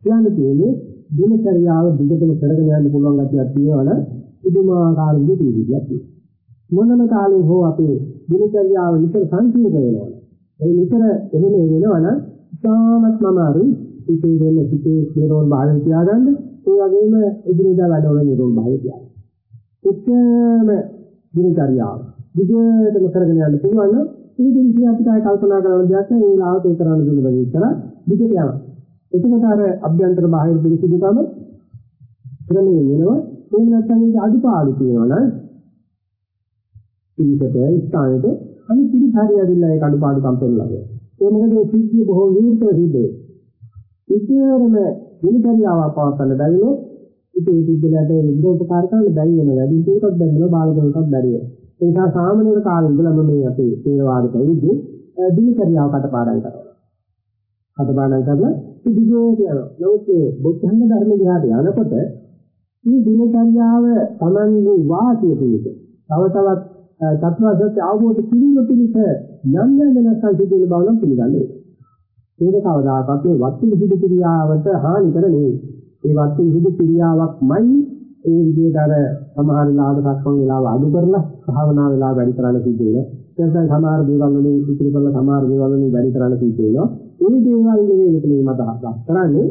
කියන්න තියෙන්නේ දිනචරියාව දිගටම කරගෙන යන්න පුළුවන් ගැටියක් තියෙනවනේ ඉදුමාකාර විදිහට තියෙනවා. මොනම කාලේ හෝ අපේ දිනචර්යාව විතර සංකීර්ණ වෙනවා. ඒ විතර එහෙම වෙනවා නම් ඉතාමත් මමාරුයි ඉතින් දෙන්න හිතේ නිරෝල් භාවය තියාගන්න ඒ වගේම එදිනෙදා වැඩවල නිරෝල් භාවය තියාගන්න. උත්තරම දිනචර්යාව විදිහටම කරගෙන යන්න පුළුවන් නම් ඉතින් ඉතින් අපිට ආය කල්පනා කරන දෙයක් නෑ ඒ ලාවට ඒ කරන්න දුන්න දේ විතර විදිහට යනවා. එතකොට අර අභ්‍යන්තර බාහිර පිළිසිදුකම ක්‍රමයෙන් වෙනවා. ඒ නැත්නම් ඒක අඩුපාඩු තියෙනවා නම් පිළිසෙට ස්ථානෙට අනිත් පිළිහාරිය ඇවිල්ලා ඒක අඩුපාඩු කම්පන ලබනවා. ඒ මොකද මේ සිද්ධිය බොහෝ විවෘතව සිද්ධ වෙනවා. ඉතිරම දිනචරියාව පවත්වන්න බැරිනොත් ඉතින් සිද්ධලට විදෝපකාර කරන්න බැරි වෙන වැඩි දුරටත් බැරි වෙන බාලකමකත් බැරි වෙන. ඒ නිසා සාමාන්‍ය කාලේ ඉඳලම මේ අපේ තේරවාද කවිදි දිනචරියාව කටපාඩම් කරනවා. කටපාඩම් කරලා ඉදිරියට යනවා. නමුත් මේ බුද්ධංග ධර්ම දිහාට යනකොට මේ දිනචරියාව Tamanගේ වාසිය පිළිබඳ තව තවත් තත්ත්වසත්‍ය අවබෝධ කිරීම පිණිස යම් යම් වෙනස්කම් සිදු වෙන බව නම් පිළිගන්නේ. ඒක කවදාකවත් මේ වත්ති විසුදු ක්‍රියාවට හානි කර නෙවෙයි. ඒ වත්ති විසුදු ක්‍රියාවක්මයි ඒ විදිහට අර සමහර ලාභ සක්මන් වෙලාව අඩු කරලා භාවනා වෙලාව වැඩි කරන්න සිද්ධ වෙනවා. එතන සමහර දේවල් වලින් ඉතිරි කරලා සමහර දේවල් වලින් වැඩි කරන්න සිද්ධ වෙනවා. මේ දේවල් නෙවෙයි මෙතන මත හදා කරන්නේ.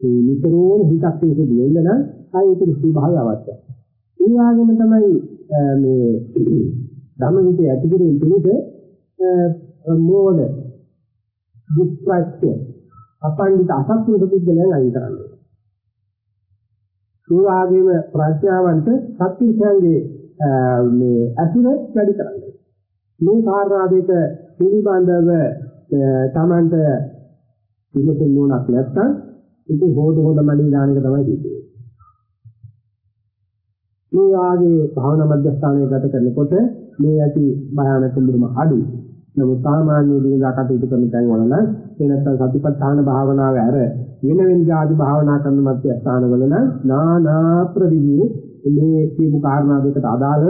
ඒ නිතරම හිතක් පිළිසු දෙන්න නම් ආයෙත් ස්වභාවය අවශ්‍යයි. ඒ වගේම තමයි මේ ධම්මවිචය ඇති කිරීම පිණිස මෝඩ දුක්ඛත්‍ය අපණ්ඩිත අසත්‍ය පුද්ගලයන් අයින් කරන්නේ. ඒ වගේම ප්‍රඥාවන්ත සත්‍යයන්ගේ මේ අසුර වැඩි කරන්නේ. මේ කාරණා දෙක පිළිබඳව තමන්ට විමසුම් නුනක් නැත්තම් ඉතින් හොද හොද මඩේ දාන එක තමයි තියෙන්නේ. මේ වාගේ භාවනා මධ්‍යස්ථානයේ ගත කරනකොට මේ ඇති භයානක මුරුම අඩු. නමුත් සාමාන්‍ය දිනදා කටයුතු කරන තැන් වල නම් ඒ නැත්තම් සතිපට්ඨාන භාවනාව ඇර වෙන වෙන ආදි භාවනා කරන මධ්‍යස්ථාන වල නම් නානා ප්‍රවිධි මේ කියපු කාරණා දෙකට අදාළ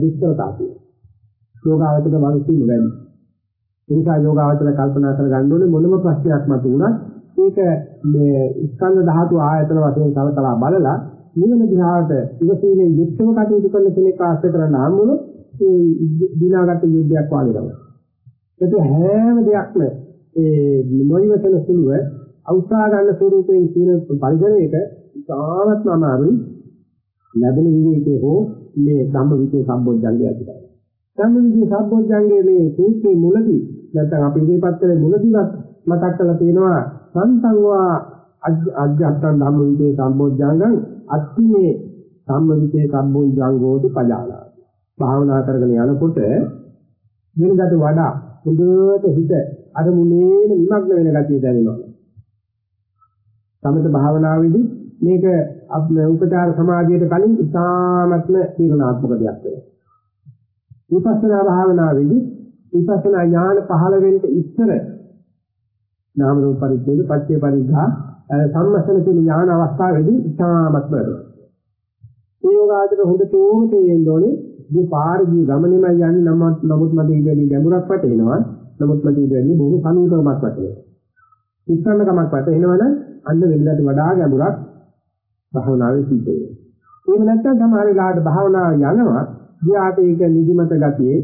දුෂ්කරතා තියෙනවා. යෝගාවචර වරුසින් වැඩි. ඒ නිසා යෝගාවචර කල්පනා කර ගන්න ඕනේ මොනම ප්‍රශ්නයක් මතුවුණත් ඒක මේ ස්කන්ධ ධාතු ආයතන වශයෙන් කලකලා බලලා නිවන දිහාට ඉවසීමේ යුක්තව කටයුතු කරන කෙනෙක් ආශ්‍රය කරන්න හම්බුනොත් ඒ දිනාගත යුද්ධයක් වගේ තමයි. ඒක හැම දෙයක්ම ඒ නොයවසන සුළුව අවස්ථා ගන්න ස්වරූපයෙන් කියන පරිසරයක ඉතාමත්ම අමාරුයි ලැබෙන විවේකයේ හෝ මේ ධම්ම විචේ සම්බොධ්‍යංගය ඇති කරගන්න. ධම්ම විචේ සම්බොධ්‍යංගයේ මේ සූත්‍රයේ මුලදී නැත්නම් අපි ඉදිරිපත් කරේ මුලදීවත් මතක් කරලා තියෙනවා සංසංවා අජ්ජත්තන් ධම්ම විචේ සම්බොධ්‍යංගං අත්තිමේ ධම්ම විචේ සම්බොධ්‍යංගෝති පජානාති. භාවනා කරගෙන යනකොට වෙනකට වඩා හොඳට හිත අරමුණේම නිමග්න වෙන ගතිය දැනෙනවා. සමත භාවනාවේදී මේක උපචාර සමාධියට කලින් ඉතාමත්ම තීරණාත්මක දෙයක් වෙනවා. විපස්සනා භාවනාවේදී විපස්සනා ඥාන පහළ වෙන්න ඉස්සර නාම රූප පරිච්ඡේද පත්‍ය පරිඝා සම්මස්තන කියන ඥාන අවස්ථාවේදී ඉතාමත්ම වෙනවා. මේ යෝගාචර හොඳටම තේරෙන්න ඕනේ මේ පාර ගිය ගමනේම යන්නේ නමුත් නමුත් මට ඉඳලි ගැඹුරක් වැටෙනවා. නමුත් මට ඉඳලි බොහොම සමීපකමක් වැටෙනවා. ඉස්සන්නකමක් වැටෙනවනම් අන්න වෙනදාට වඩා ගැඹුරක් භාවනාවේ සිද්ධ වෙනවා. ඒක නැත්තම් සමහර වෙලාවට භාවනාව යනවා ගියාට ඒක නිදිමත ගතියේ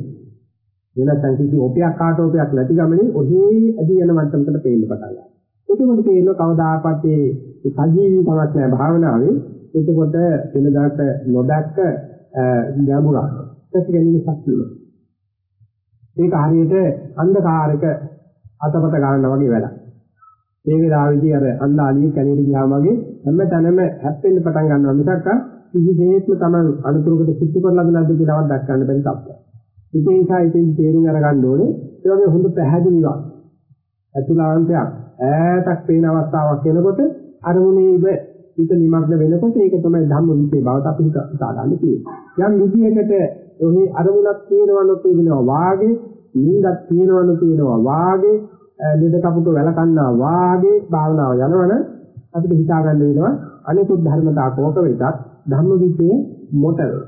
වෙනත්නම් කිසි ඔපයක් ආටෝපයක් නැති ගමනේ ඔහේ ඇදී යන මට්ටමකට පේන්න පටන් ගන්නවා. එතකොට තේරෙනවා කවදාකවත් ඒ සජීවී කමක් නැහැ භාවනාවේ. එතකොට වෙනදාට නොදැක්ක ගැඹුරක් ඇති ගැනීම ශක්තිය. ඒක හරියට අන්ධකාරයක අතපත ගන්නවා වගේ වැඩක්. ඒ වෙලාවේදී අර අන්දාලිය කැණේට ගියාම වගේ හැම තැනම හැප්පෙන්න පටන් ගන්නවා මිසක් කිසිසේත්ම Taman අනුතුරකට සිද්ධ කරලා නැද්ද කියලාවත් දක්වන්න බැරි තත්ත්වයක්. ඉතින් ඒ නිසා ඉතින් තේරුම් අරගන්න ඕනේ ඒ වගේ හොඳ පැහැදිලිවක් අතුලාන්තයක් ඈතක් පේන අවස්ථාවක් එනකොට අරමුණේද හිත නිමග්න වෙනකොට ඒක තමයි ධම්ම විචේ බවට අපි හිතා ගන්න තියෙන්නේ. යම් විදියකට ඔහි අරමුණක් තියෙනවනොත් වෙනවා වාගේ, නිින්දක් තියෙනවනොත් වෙනවා වාගේ, ලෙඩ කපුට වැලකන්නා වාගේ භාවනාව යනවනම් අපිට හිතා ගන්න වෙනවා අනිකුත් ධර්මතා කෝක වෙතත් ධම්ම විචේ මොට වෙනවා.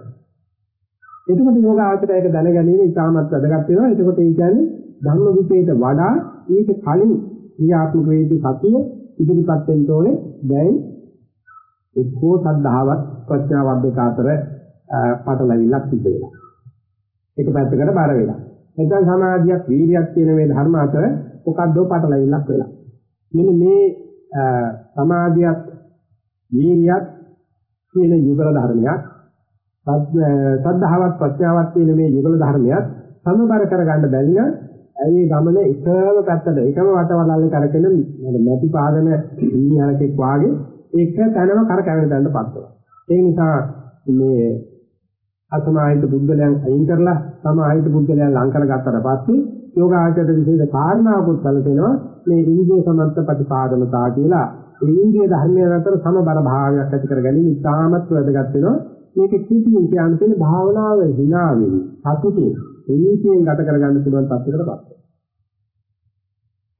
එතකොට යෝගාචරය ඒක දැන ගැනීම ඉතාමත් වැදගත් වෙනවා. එතකොට ඒ කියන්නේ ධම්ම විචේට වඩා ඊට කලින් ක්‍රියාත්මක වේදී සතිය ඉදිරිපත් වෙන්න ඕනේ. දැන් එක්කෝ සද්ධාවත් ප්‍රඥාවත් දෙක අතර පටලවිල්ලක් සිද්ධ වෙනවා. එක පැත්තකට බාර වෙලා. එතන සමාධියක් වීර්යයක් කියන මේ ධර්ම අතර මොකද්ද පටලවිල්ලක් වෙලා. මෙන්න මේ සමාධියක් වීර්යයක් කියන යුගල ධර්මයක් සද්ධාවත් ප්‍රඥාවත් කියන මේ යුගල ධර්මයක් සමබර කරගන්න බැරි නම් ඒ ගමන එකම පැත්තට එකම වටවලල්ලේ කරගෙන නැති පාදන ඉන්හිහරකෙක් වාගේ ඒක තැනම කර කැවෙන දඬපත් වෙනවා. ඒ නිසා මේ අසමාහිත බුද්ධලයන් අයින් කරලා සමාහිත බුද්ධලයන් ලං කරගත්තට පස්සේ යෝගාචර විශේෂ කාරණාවකුත් සැලසෙනවා මේ ඉන්ද්‍රිය සමත්ත ප්‍රතිපාදනතා කියලා ඒ ඉන්ද්‍රිය ධර්මයන් අතර සමබර භාවයක් ඇති කර ගැනීම ඉතාමත් වැදගත් වෙනවා. මේක කිසිම කියන්නේ භාවනාව හිනාවෙන් සතුටින් එනීතියෙන් ගත කරගන්න පුළුවන් තත්යකටපත්.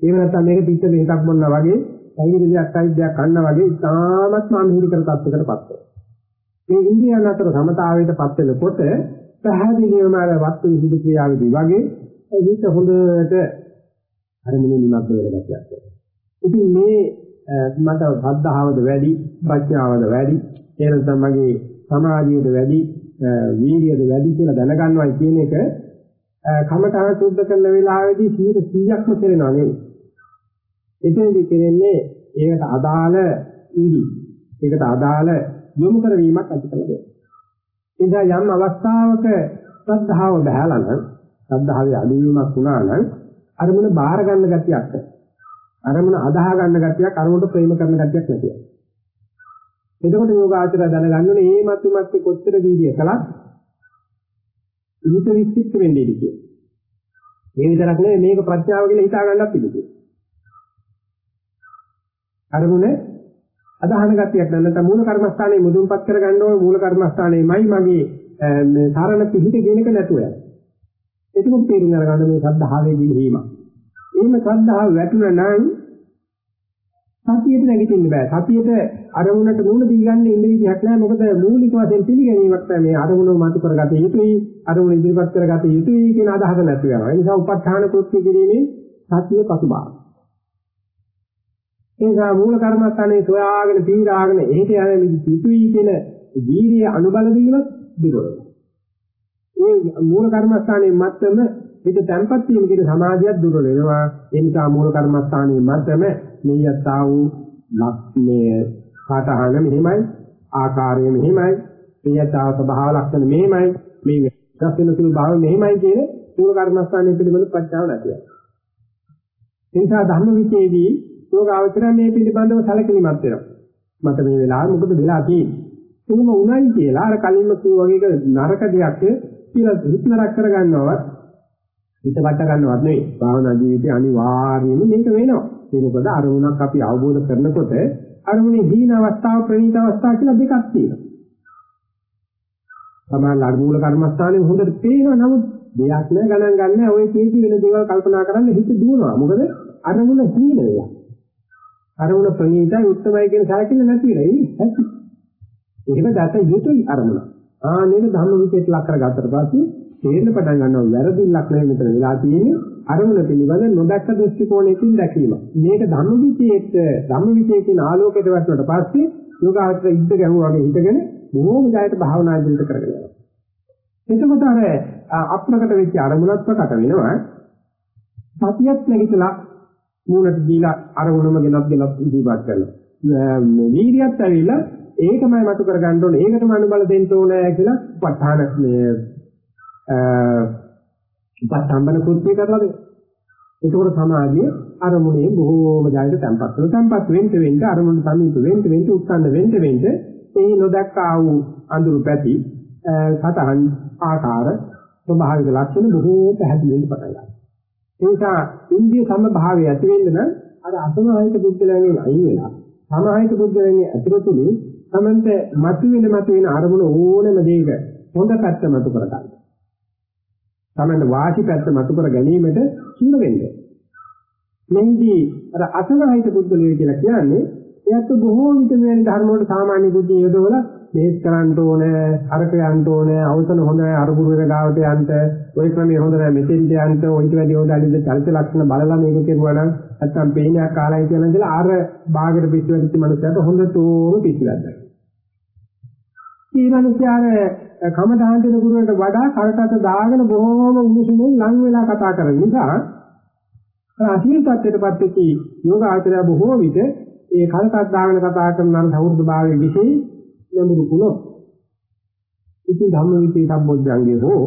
ඒක නැත්නම් මේක පිට මේකක් බොන්නා වගේ ඇඟිලි දෙයක් අයිද්දයක් ගන්නා වගේ ඉතාමත්ම අනුහිරි කර තත්යකටපත් වෙනවා. මේ ඉන්ද්‍රියන් අතර සමතාවයටපත් වෙනකොට පැහැදිලිවම අර වස්තු විසුද්ධි ක්‍රියාවේදී වගේ ඒක හොඳට අරමුණු නිමග්න වෙන ගැටයක් වෙනවා. ඉතින් මේ මට ශ්‍රද්ධාවද වැඩි, ප්‍රඥාවද වැඩි, ඒ නැත්නම් මගේ සමාධියද වැඩි, වීර්යයද වැඩි කියලා දැනගන්නවා කියන එක කමඨාන සුද්ධ කරන වෙලාවේදී 100%ක්ම කරනවා නෙවෙයි. එතෙන්දි කියන්නේ ඒකට අදාළ ඉඳි. ඒකට අදාළ යොමු කරවීමක් ඇති කරගන්න. ඒ නිසා යම් අවස්ථාවක ශ්‍රද්ධාව බහැලා නම් ශ්‍රද්ධාවේ අඩුවීමක් වුණා නම් අරමුණ බාහිර ගන්න ගතියක් අරමුණ අදාහ ගන්න ගතියක් අරමුණට ප්‍රේම කරන ගතියක් නැතිව. එතකොට යෝගාචරය දැනගන්න ඕනේ මේ මතු මතේ කොච්චර වීර්ය කළත් හිත විස්තිත් වෙන්නේ ඉතියි. මේ විතරක් නෙවෙයි මේක ප්‍රඥාව කියලා හිතා ගන්නත් පිළිතුරු. අරමුණ අදහන ගතියක් නැත්නම් මූල කර්මස්ථානයේ මුදුන්පත් කර ගන්න ඕන මූල කර්මස්ථානයේමයි මගේ මේ සාරණ පිහිට ගෙනක නැතුව යනවා. ඒකත් තේරුම් අරගන්න මේ සද්ධාවේ ගිහිීම. එහෙම සද්ධාව වැටුණා නම් සතියට නැගිටින්න බෑ. සතියට අරමුණට මූණ දී ගන්න ඉන්න විදිහක් නෑ. මොකද මූලික වශයෙන් පිළිගැනීමක් තමයි මේ අරමුණ මතු කරගත යුතුයි. අරමුණ ඉදිරිපත් කරගත යුතුයි කියන අදහස නැතු වෙනවා. ඒ නිසා උප ဋ ාණ කෘත්‍ය කිරීමේ සතිය පසුබාහ. ඒ නිසා මූල කර්මස්ථානයේ සොයාගෙන පීරාගෙන එහෙට යන යුතුයි කියන වීර්ය අනුබල වීමත් දුරයි. ඒ මූල කර්මස්ථානයේ මත්තම හිත තැම්පත් වීම කියන සමාධියක් දුර වෙනවා. ඒ නිසා මූල කර්මස්ථානයේ මතම නියතා වූ ලක්ෂණය කාටහන මෙහිමයි ආකාරය මෙහිමයි නියතා ස්වභාව ලක්ෂණ මෙහිමයි මේ දස්සන සුළු භාව මෙහිමයි කියන මූල කර්මස්ථානයේ පිළිබඳ ප්‍රඥාව නැතිව. ඒ නිසා ධර්ම විචේදී යෝගාවචරය මේ පිළිබඳව සැලකිලිමත් වෙනවා. මට මේ වෙලාවේ මොකද වෙලා තියෙන්නේ? එහෙම උණයි කියලා අර කලින්ම කිව්වා වගේ නරක දෙයක් කියලා හිත නරක කරගන්නවත් හිත වට ගන්නවත් නෙවෙයි. භාවනා ජීවිතේ අනිවාර්යයෙන්ම මේක වෙනවා. ඒ මොකද අරමුණක් අපි අවබෝධ කරනකොට අරමුණේ දීන අවස්ථාව ප්‍රණීත අවස්ථාව කියලා දෙකක් තියෙනවා. සමාන මූල කර්මස්ථානේ හොඳට පේනවා නමුත් දෙයක් නෑ ගණන් ගන්න ඔය කීටි වෙන දේවල් කල්පනා කරන්න හිත දුවනවා. මොකද අරමුණ හීන වෙලා. අරමුණ ප්‍රණීතයි උත්තමයි කියන සාකච්ඡා නැති වෙයි. එහෙම දැක යුතුයි අරමුණ. ආ නේද ධම්ම විචේත ලක් කරගත්තට පස්සේ තේරෙන්න පටන් ගන්නවා වැරදිල්ලක් නෙවෙයි මෙතන වෙලා තියෙන්නේ අරමුණ පිළිබඳ නොදැක්ක දෘෂ්ටි කෝණයකින් දැකීම. මේක ධම්මවිචේත ධම්මවිචේතන ආලෝකයට වැටුණට පස්සේ යෝගාචර ඉද්ද ගැහුවා වගේ හිතගෙන බොහෝම ජයට භාවනා ජීවිත කරගෙන යනවා. එතකොට අර අප්‍රකට වෙච්ච අරමුණත් ප්‍රකට වෙනවා. සතියක් නැගිටලා මූලට දීලා අරමුණම ගෙනත් ගෙනත් ඉදිරිපත් කරනවා. වීර්යයත් ඇවිල්ලා ඒකමයි මතු කරගන්න ඕනේ. ඒකටම අනුබල දෙන්න ඕනේ කියලා ප ဋ ාණ මේ උපස්තම්බන කෘත්‍ය කරලා දෙනවා. ඒකෝර සමාධිය අරමුණේ බොහෝම ජයයට තැම්පත් වෙනවා. තැම්පත් වෙන්න වෙන්න අරමුණ සමීප වෙන්න වෙන්න උත්සන්න වෙන්න වෙන්න ඒ නොදක්කා වූ අඳුරු පැති සතහන් ආකාර ස්වභාවික ලක්ෂණ බොහෝ පැහැදිලි වෙන්න පටන් ගන්නවා. ඒ නිසා ඉන්දිය සමභාවය ඇති වෙන්න නම් අර අසමාහිත බුද්ධලයෙන් අයින් වෙලා සමාහිත බුද්ධලයෙන් ඇතුළතුනේ තමන්ට මතුවෙන මතුවෙන අරමුණ ඕනම දෙයක හොඳ පැත්ත මතු කරගන්න. තමන්ට වාසි පැත්ත මතු කර ගැනීමට සුර වෙන්නේ. මෙහිදී අර අසනාහිත පුද්ගලයෝ කියලා කියන්නේ එයාත් බොහෝ විට මේ ධර්ම වලට සාමාන්‍ය බුද්ධිය යොදවලා මේස් කරන්න ඕනේ අරක යන්න ඕනේ අවසන හොඳ අරුබුරු වෙන ගාවට යන්න ওই ක්‍රමයේ හොඳ නැහැ මෙතෙන්ට යන්න ඔයිට වැඩි හොඳ අලින්ද චරිත ලක්ෂණ බලලා මේක කියනවා නම් නැත්තම් පේනයක් කාලයි කියලා ඉඳලා අර බාගෙට පිස්සු වෙච්ච මනුස්සයට හොඳටම පිස්සු වැද්දා. ඊමණස්යාර කමඨාන් දෙන ගුරුවරට වඩා කල්පත දාගෙන බොහෝම උණුසුමින් ලං වෙලා කතා කරන නිසා අසීල tattweටපත් වෙච්ච යෝග ආචරය බොහෝ විට ඒ කල්පත් දාගෙන කතා කරන අර සෞර්ධ භාවයේ විශේෂ නඹුරු කුණෝ ඉති ධම්ම විචේ සම්බොධ්‍යංගේ හෝ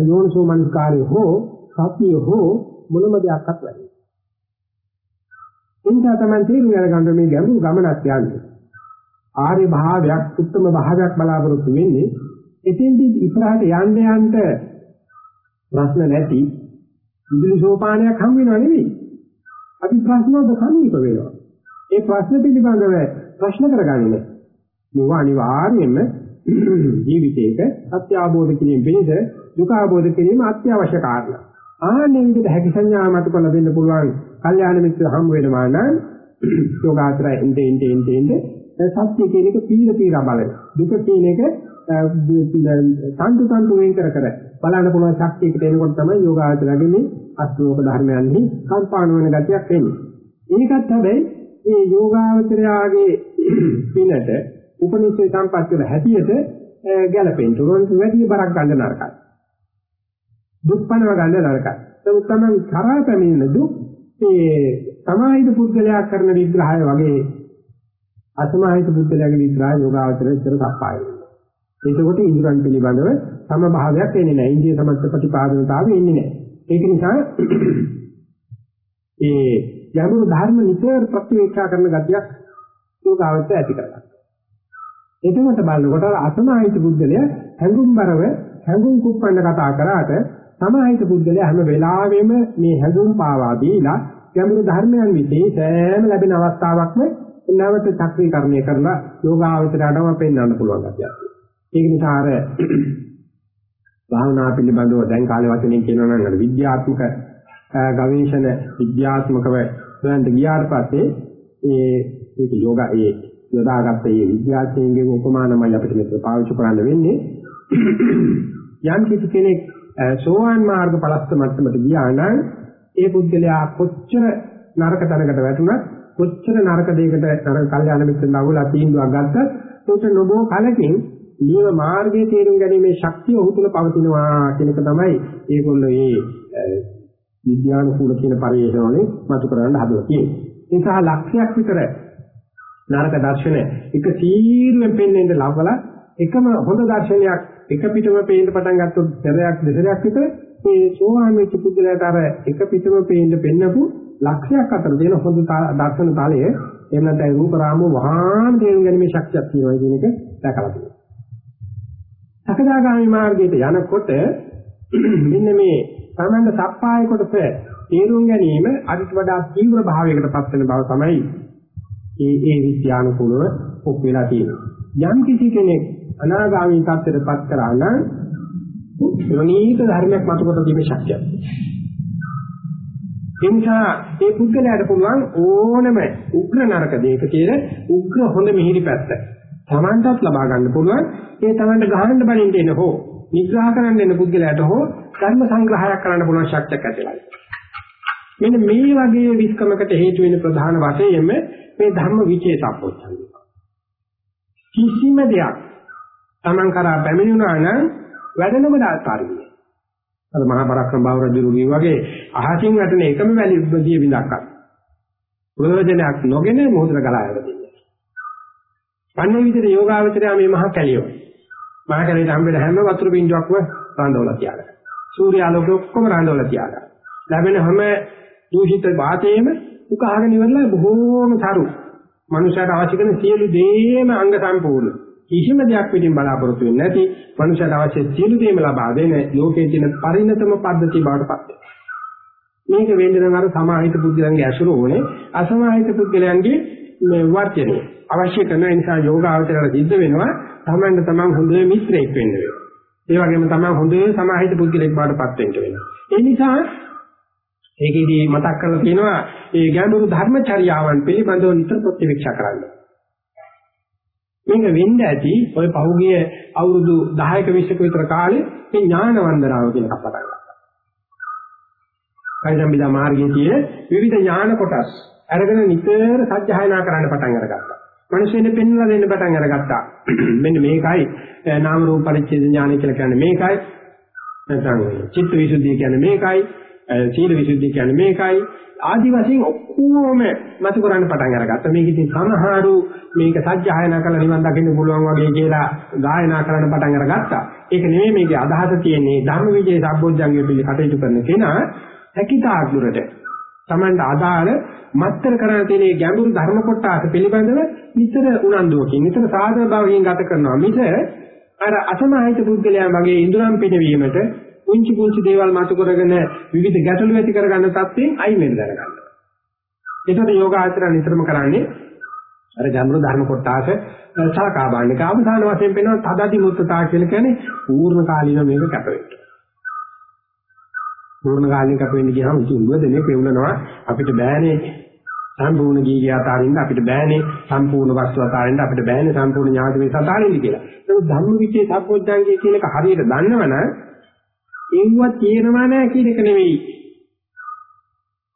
යෝනිසෝ මනස්කාරය හෝ සතිය හෝ මොනම දෙයක්වත් වැඩි. එනිසා තමයි තේරුම් අරගන්න මේ ගැඹුරු ගමනක් යන්නේ. ආර්ය භාවයක් උත්තම භාවයක් බලාපොරොත්තු වෙන්නේ එතෙන්දී ඉස්සරහට යන්න යන්න ප්‍රශ්න නැති ඉදිරි සෝපානයක් හම් වෙනව නෙවෙයි. අපි ප්‍රශ්නවලට සමීප වෙනවා. ඒ ප්‍රශ්න පිළිබඳව ප්‍රශ්න කරගන්නේ. මේවා අනිවාර්යයෙන්ම ජීවිතයක සත්‍ය අවබෝධ කිරීම පිණිස දුක අවබෝධ කිරීම අත්‍යවශ්‍ය කාරණා. ආන්නේ විදිහට හැකි සංඥා මත කළ දෙන්න පුළුවන් කල්යාණ මිත්‍ර හම් වෙනවා නම් යෝගාචරය එnde ende ende ende සත්‍ය කියන එක පීර පීරා බලන. දුක කියන එක තන්තු තන්තු වෙන් කර කර බලන්න පුළුවන් ශක්තියකට එනකොට තමයි යෝගාචරයේ මේ අස්ලෝක ධර්මයන්හි කම්පාණ වෙන ගතියක් එන්නේ. ඒකත් හැබැයි මේ යෝගාචරයාගේ පිනට උපනිෂේ සම්පත් වල හැටියට ගැලපෙන්න උනොත් වැඩි බරක් ගන්න නරකයි. දුක්පනව ගන්න නරකයි. ඒක තමයි කරා පැමිණෙන දුක් ඒ සමාහිත පුද්ගලයා කරන විග්‍රහය වගේ අසමාහිත බුද්ධලයාගේ විග්‍රහය යෝගාවචරයේ ඉතර සප්පාය වෙනවා. ඒකකොට ඉන්ද්‍රයන් පිළිබඳව සමභාවයක් එන්නේ නැහැ. ඉන්දිය සමත්ත ප්‍රතිපාදනතාවය එන්නේ නැහැ. ඒක නිසා ඒ යමුණු ධර්ම නිතර ප්‍රතිවේක්ෂා කරන ගතියක් යෝගාවචරය ඇති කරගන්නවා. එතකොට බලනකොට අසමාහිත බුද්ධලයා හැඟුම්බරව හැඟුම් කුප්පන්න කතා කරාට සමාහිත පුද්ගලයා හැම වෙලාවෙම මේ හැඟුම් පාවා දීලා ගැඹුරු ධර්මයන් විශ්ේ සෑම ලැබෙන අවස්ථාවකම නැවත චක්‍රීකරණය කරලා යෝගාවචරයටම පෙන්වන්න පුළුවන් ගැතියක්. ඒක නිසා අර භාවනා පිළිබඳව දැන් කාලේ වචනෙන් කියනවා නම් විද්‍යාත්මක ගවේෂණ විද්‍යාත්මකව හොයන්න ගියාට පස්සේ ඒ ඒක යෝගා ඒ යොදාගත්ත මේ විද්‍යාඥයන්ගේ උපමානමයි අපිට මෙතන පාවිච්චි කරන්න වෙන්නේ යම් කිසි කෙනෙක් සෝවාන් මාර්ග පලස්ත මට්ටමට ගියා නම් ඒ පුද්ගලයා කොච්චර නරක තැනකට වැටුණත් කොච්චර නරක දෙයකට නරක කල්යාණ මිත්‍රන් අවුලා තීන්දුවක් ගත්තත් උට නොබෝ කලකින් නියම මාර්ගයේ තේරුම් ගැනීමේ ශක්තිය ඔහු තුල පවතිනවා කියන එක තමයි ඒගොල්ලෝ මේ විද්‍යානුකූල කියන පරිශ්‍රණය මතු කරන්න හදලා තියෙන්නේ. ඒ නිසා ලක්ෂයක් විතර නරක දර්ශන එක සීරුවෙන් පෙන්වෙන්න ලබලා එකම හොඳ දර්ශනයක් එක පිටම පේන්න පටන් ගත්තොත් දෙරයක් දෙසරයක් විතර මේ සෝවාන් වෙච්ච පුද්ගලයාට අර එක පිටම පේන්න පෙන්නපු ලක්ෂයක් අතර තියෙන හොඳ දර්ශන තලය එහෙම නැත්නම් රූප රාමෝ වහාම තේරුම් ගැනීමේ ශක්තියක් තියෙනවා කියන එක දැකලා තියෙනවා. සකදාගාමි මාර්ගයට යනකොට මෙන්න මේ සමන්ද සප්පාය කොටස තේරුම් ගැනීම අදිට වඩා තීව්‍ර භාවයකට පත් වෙන බව තමයි ඒ ඒ විද්‍යානුකූලව ඔප් වෙලා තියෙන්නේ. යම් කිසි කෙනෙක් අනාගාමී තත්ත්වයට පත් කරා නම් ප්‍රණීත ධර්මයක් මතකොට දීමේ ශක්තියක්. ඒ නිසා ඒ පුද්ගලයාට පුළුවන් ඕනම උග්‍ර නරක දෙයක තියෙන උග්‍ර හොඳ මිහිරි පැත්ත තමන්ටත් ලබා ගන්න පුළුවන්. ඒ තමන්ට ගහන්න බලින්න එන හෝ නිග්‍රහ කරන්න එන පුද්ගලයාට හෝ ධර්ම සංග්‍රහයක් කරන්න පුළුවන් ශක්තියක් ඇතිලා මෙන්න මේ වගේ විස්කමකට හේතු වෙන ප්‍රධාන වශයෙන්ම මේ ධර්ම විචේතප්පොච්චන්ද කිසිම දෙයක් තමන් කරා පැමිණුණා නම් වැඩනම දාකාරිය අර මහා පරක්‍රම බව රජුගේ වගේ අහසින් වැටෙන එකම වැලි උද්දිය විඳක්ක් ප්‍රයෝජනයක් නොගෙන මොහොතට ගලා යවතියි. අන්නේ විදිහට යෝගාවචරය මේ මහා කැලියෝ. මහා කැලියට හම්බෙන හැම වතුර බින්දුවක්ම රඳවලා තියාගන්න. සූර්යාලෝකය ඔක්කොම රඳවලා තියාගන්න. ලැබෙන හැම දූෂිත වාතයේම උකහාගෙන ඉවරලා බොහෝම සරු. මනුෂයාට අවශ්‍ය කරන සියලු දේම අංග සම්පූර්ණ. කිසිම දෙයක් පිටින් බලාපොරොත්තු වෙන්නේ නැති මනුෂයාට අවශ්‍ය සියලු දේම ලබා දෙන ලෝකයේ තියෙන පරිණතම පද්ධතිය බවට පත් මේක වෙන්නේ නම් අර සමාහිත පුද්ගලයන්ගේ ඇසුර ඕනේ අසමාහිත පුද්ගලයන්ගේ මේ වර්ධනය අවශ්‍ය කරන නිසා යෝග ආචරණ සිද්ධ වෙනවා තමන්ට තමන් හොඳ මිත්‍රයෙක් වෙන්න වෙනවා ඒ වගේම තමයි හොඳ සමාහිත පුද්ගලෙක් බවටපත් වෙන්න වෙනවා. ඒ නිසා ඒකෙදී මතක් කරලා තියෙනවා ඒ ගැඹුරු ධර්මචර්යාවන් පිළිබඳව නිතර ප්‍රතිවික්ෂා කරන්න. මේක වෙන්න ඇති ඔය පහුගිය අවුරුදු 10ක 20ක විතර කාලේ මේ ඥාන වන්දනාව කියන එකක් පටන් ගත්තා. කයිසම්බිදා මාර්ගයේ තියෙන විවිධ ඥාන කොටස් අරගෙන නිතර සත්‍යයනා කරන්න පටන් අරගත්තා. මිනිස්සුන්ට පෙන්වලා දෙන්න පටන් අරගත්තා. මෙන්න මේකයි නාම රූප පරිච්ඡේද ඥානය කියලා කියන්නේ මේකයි. නැත්නම් චිත්ත විසුද්ධිය කියන්නේ මේකයි. සීල විසුද්ධිය කියන්නේ මේකයි. ආදි වශයෙන් ඔක්කොම මතු කරන්න පටන් අරගත්තා. මේක ඉතින් සමහරු මේක සත්‍යයනා කරලා නිවන් දකින්න පුළුවන් වගේ කියලා ගායනා කරන්න පටන් අරගත්තා. ඒක නෙමෙයි මේකේ අදහස තියෙන්නේ ධර්ම විජේ සම්බොධ්‍යංගය පිළි කටයුතු කරන කෙනා හැකිතාක් දුරට Tamanට අදාළ මත්තර කරන්න තියෙන ගැඹුරු ධර්ම කොටස පිළිබඳව නිතර උනන්දුවකින් නිතර සාධන භාවයෙන් ගත කරනවා මිස අර අසමාහිත පුද්ගලයන් වගේ ඉඳුරම් පිටවීමට පුංචි පුංචි දේවල් මතු කරගෙන විවිධ ගැටලු ඇති කරගන්න තත්ත්වයෙන් අයින් වෙන්න දරගන්නවා. ඒකට යෝගාචරණ නිතරම කරන්නේ අර ගැඹුරු ධර්ම කොටස සලකා බලන්න. ඒක අවසාන වශයෙන් වෙනවා තදදි මුත්තතා කියලා කියන්නේ පූර්ණ කාලීන මේක කැප වෙනවා. පූර්ණ කාලීන කැප වෙන්න ගියාම ඉතින් උගදෙනේ පෙවුලනවා අපිට බෑනේ සම්පූර්ණ ජීවිතය අතාරින්න අපිට බෑනේ සම්පූර්ණ වස්තු අතාරින්න අපිට බෑනේ සම්පූර්ණ ඥාති වේ අතාරින්න කියලා. ඒක ධම්මවිචේ සම්පෝඥාංගය කියන එක හරියට දන්නවනම් ඒවත් තියෙනවා නෑ කියන එක නෙවෙයි.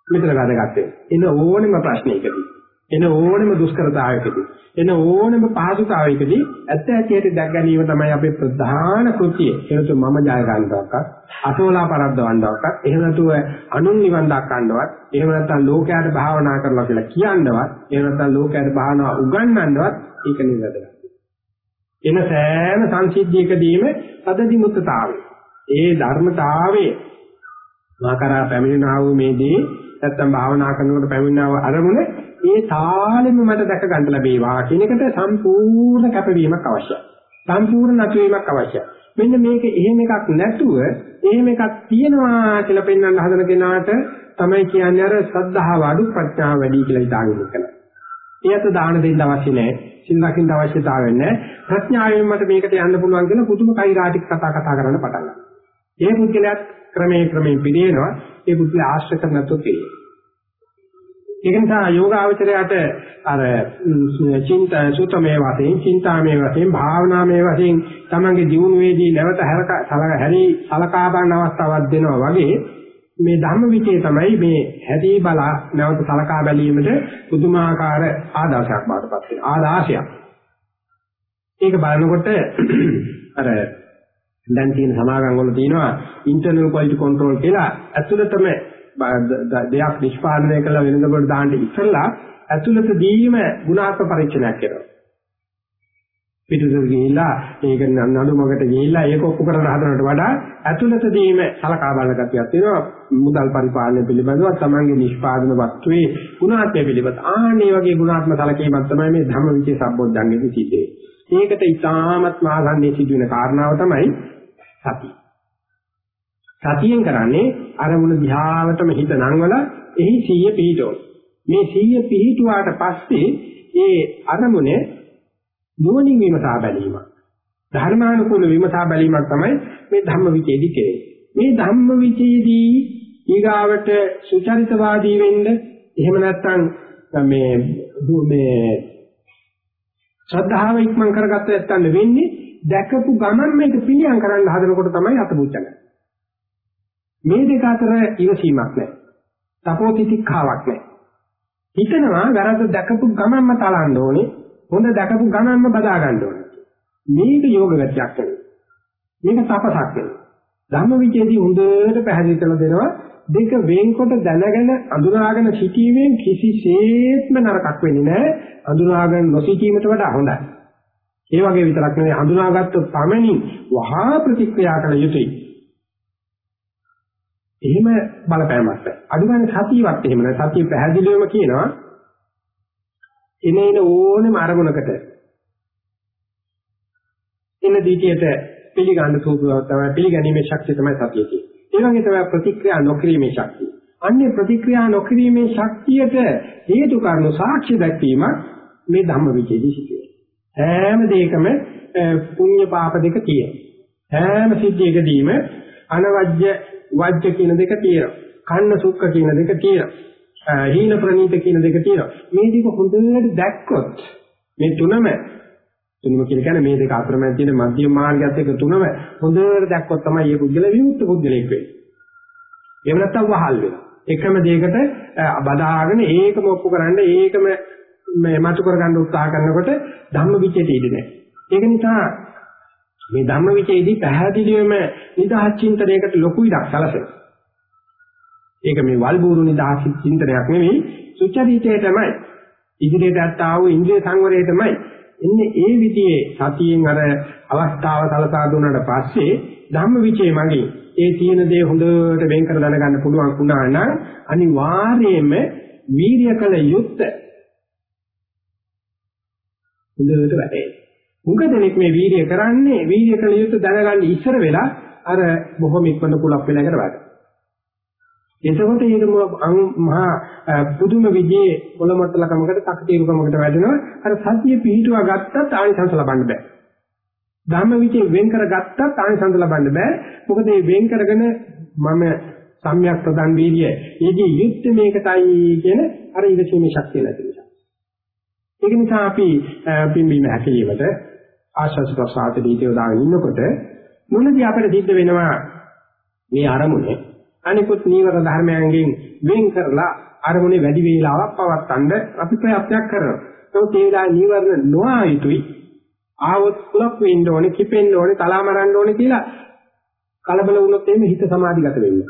මෙතන වැදගත් වෙන්නේ. එන ඕනෙම ප්‍රශ්නයකදී එන ඕනෙම දුෂ්කරතාවයකදී එන ඕනෙම පහසුතාවයකදී ඇත්ත ඇතියට දැක් ගැනීම තමයි අපේ ප්‍රධාන කෘතිය. එනතු මම ජය ගන්නවක්වත් අසෝලා පරද්දවන්නවක්වත් එහෙම නැතුව අනුන් නිවන් දක්වන්නවත් එහෙම නැත්නම් ලෝකයට භාවනා කරලා කියලා කියන්නවත් එහෙම නැත්නම් ලෝකයට භාවනාව උගන්වන්නවත් ඒක නෙවෙයි. එන සෑම සංසිද්ධියකදීම තදදි මුත්තතාවය. ඒ ධර්මතාවයේ මාකරා පැමිණෙනා වූ මේ දේ නැත්තම් භාවනා කරනකොට පැමිණනව අරමුණ ඒ තාලෙම මට දැක ගන්න ලැබේවා කියන එකට සම්පූර්ණ කැපවීමක් අවශ්‍යයි. සම්පූර්ණ නැතිවීමක් අවශ්‍යයි. මෙන්න මේක එහෙම එකක් නැතුව එහෙම එකක් තියෙනවා කියලා පෙන්වන්න හදන කෙනාට තමයි කියන්නේ අර ශ්‍රද්ධාව අඩු ප්‍රඥාව වැඩි කියලා හිතාගෙන ඉන්නවා. ඒත් දාන දෙන්න අවශ්‍ය නැහැ. සිල්ලකින් අවශ්‍යතාවය නැහැ. ප්‍රඥාවෙන් මට මේකට යන්න පුළුවන් කියන පුදුම කෛරාටික කතා කතා කරන්න පටන් ගන්නවා. ඒ පුද්ගලයාත් ක්‍රමයෙන් ක්‍රමයෙන් පිළිවෙනවා. ඒ පුද්ගලයා ආශ්‍රය කරන නැතුව පිළිවෙනවා. ඒක නිසා යෝගාවචරයට අර චින්ත සුතමේ වශයෙන් චින්තාමේ වශයෙන් භාවනාමේ වශයෙන් තමන්ගේ ජීවුනේදී නැවත හැරි සලකා බලන අවස්ථාවක් දෙනවා වගේ මේ ධම්ම විචේ තමයි මේ හැදී බලා නැවත සලකා බැලීමට පුදුමාකාර ආදාසයක් බාටපත් වෙන ආදාසයක්. ඒක බලනකොට අර දැන් තියෙන සමාගම් වල තියෙනවා ඉන්ටර්නල් ක්වොලිටි කන්ට්‍රෝල් කියලා ඇතුළතම දෙයක් නිෂ්පාදනය කළ වෙනදකට දාන්න ඉස්සෙල්ලා ඇතුළත දීම ගුණාත්මක පරීක්ෂණයක් කරනවා. පිටුදෙක ගිහිල්ලා ඒක නඩුමකට ගිහිල්ලා ඒක ඔප්පු කරන හදනට වඩා ඇතුළත දීම සලකා බලන ගතියක් තියෙනවා. මුදල් පරිපාලනය පිළිබඳව තමන්ගේ නිෂ්පාදන වස්තුවේ ගුණාත්මක පිළිබඳ ආන්නේ වගේ ගුණාත්මක සැලකීමක් තමයි මේ ධම්ම විචේ සම්බොධ්‍යංගෙදී සිද්ධ වෙන්නේ. ඒකට ඉතාමත් මාසන්නේ සිදුවෙන කාරණාව තමයි සතිය. සතියෙන් කරන්නේ අරමුණ දිහාවටම හිත නංවල එහි සීය පිහිටෝන. මේ සීය පිහිටුවාට පස්සේ ඒ අරමුණේ නුවණින් විමසා බැලීම. ධර්මානුකූල විමසා බැලීමක් තමයි මේ ධම්ම විචේදී කෙරේ. මේ ධම්ම විචේදී ඊගාවට සුචරිතවාදී වෙන්න එහෙම නැත්නම් මේ මේ ශ්‍රද්ධාව ඉක්මන් කරගත්ත නැත්නම් වෙන්නේ දැකපු ගමන් මේක පිළියම් කරන්න හදනකොට තමයි අතපුච්චන්නේ. මේ දෙක අතර ඉවසීමක් නැහැ. තපෝතිතික්ඛාවක් නැහැ. හිතනවා වැරද්ද දැකපු ගමන්ම තලන්න ඕනේ. හොඳ දැකපු ගමන්ම බදා ගන්න ඕනේ. මේක යෝග ගතියක් වෙනවා. මේක තපසක් වෙනවා. ධම්මවිචේදී හොඳට පැහැදිලි කරලා දෙනවා දෙක වෙන්කොට දැනගෙන අඳුනාගෙන සිටීමෙන් කිසිසේත්ම නරකක් වෙන්නේ නැහැ. අඳුනාගෙන නොසිටීමට වඩා හොඳයි. ඒ වගේ විතරක් නෙවෙයි අඳුනාගත්තු පමණින් වහා ප්‍රතික්‍රියා කළ යුතුයි. එහෙම බලපෑමක් නැහැ. අදුගානේ සතියවත් එහෙම නැහැ. සතිය පැහැදිලිවම කියනවා එන එන ඕනෙම අරමුණකට එන දිටියට පිළිගන්න සූදුව තමයි පිළිගැනීමේ ශක්තිය තමයි සතිය කියන්නේ. ඒ වගේ තමයි ප්‍රතික්‍රියා නොකිරීමේ ශක්තිය. අන්නේ ප්‍රතික්‍රියා නොකිරීමේ ශක්තියට හේතු කාරණා සාක්ෂි දැක්වීම මේ ධම්මවිචේදී සිදුවේ. හැම දෙයකම පුණ්‍ය පාප දෙක තියෙනවා. හැම සිද්ධියකදීම අනවජ්‍ය වජ්‍ය කියන දෙක තියෙනවා. කන්න සුක්ඛ කියන දෙක තියෙනවා. හීන ප්‍රනීත කියන දෙක තියෙනවා. මේ දෙක හොඳට දැක්කොත් මේ තුනම තුනම කියන කියන්නේ මේ දෙක අතරමැද තියෙන මධ්‍යම මාර්ගයත් එක්ක තුනම හොඳට දැක්කොත් තමයි මේ පුද්ගල විමුක්ත පුද්ගලෙක් වෙන්නේ. එහෙම නැත්නම් වහල් වෙනවා. එකම දෙයකට බදාගෙන ඒකම ඔප්පු කරන්න ඒකම මේ මතු කරගන්න උත්සාහ කරනකොට ධම්ම විචේත ඉඳ නැහැ. ඒක නිසා මේ ධම්මවිචේදී පැහැදිලිවම නිදහස් චින්තනයකට ලොකු ඉඩක් සැලසෙනවා. ඒක මේ වල්බూరు නිදහස් චින්තනයක් නෙවෙයි සුචරිතය තමයි. ඉදිරියට ඇත්තා වූ ඉන්ද්‍රිය සංවරය තමයි. එන්නේ ඒ විදිහේ සතියෙන් අර අවස්ථාව සලසා දුන්නාට පස්සේ ධම්මවිචේ මගේ ඒ තියෙන දේ හොඳට වෙන් කර දැනගන්න පුළුවන් වුණා නම් අනිවාර්යයෙන්ම වීර්ය කළ යුත්තේ හොඳට වැටේ. මුග දෙනෙක් මේ වීර්ය කරන්නේ වීර්ය කළ යුතු දැනගන්න ඉස්සර වෙලා අර බොහොම ඉක්මන කුලප් වෙලා ඉකට වැඩ. එතකොට ඒක මහා පුදුම විදිහේ කොළමොට්ටලකමකට තකතිරුකමකට වැඩෙනවා. අර සතිය පිහිටුවා ගත්තත් ආනිසංස ලබන්න බෑ. ධම්ම විචේ වෙන් කරගත්තත් ආනිසංස ලබන්න බෑ. මොකද මේ වෙන් කරගෙන මම සම්‍යක් ප්‍රදන් වීර්ය ඊදී යුක්ත මේකටයි කියන අර ඉවසීමේ ශක්තිය නැති නිසා. ඒක නිසා අපි පින්බීම හැකීමට ආශස් ප්‍රසආත දීතේ දාගෙන ඉන්නකොට මුලදී අපිට සිද්ධ වෙනවා මේ අරමුණේ අනිකුත් නීවර ධර්මයන්ගෙන් වෙන් කරලා අරමුණේ වැඩි වේලාවක් පවත්තන්න අපි ප්‍රයත්නයක් කරනවා. ඒත් ඒ වෙලාවේ නීවරණ නොආ යුතුයි. ආවොත් කුලක් වෙන්න ඕනේ, කිපෙන්න ඕනේ, තලාමරන්න ඕනේ කියලා කලබල වුණොත් එimhe හිත සමාධිගත වෙන්නේ.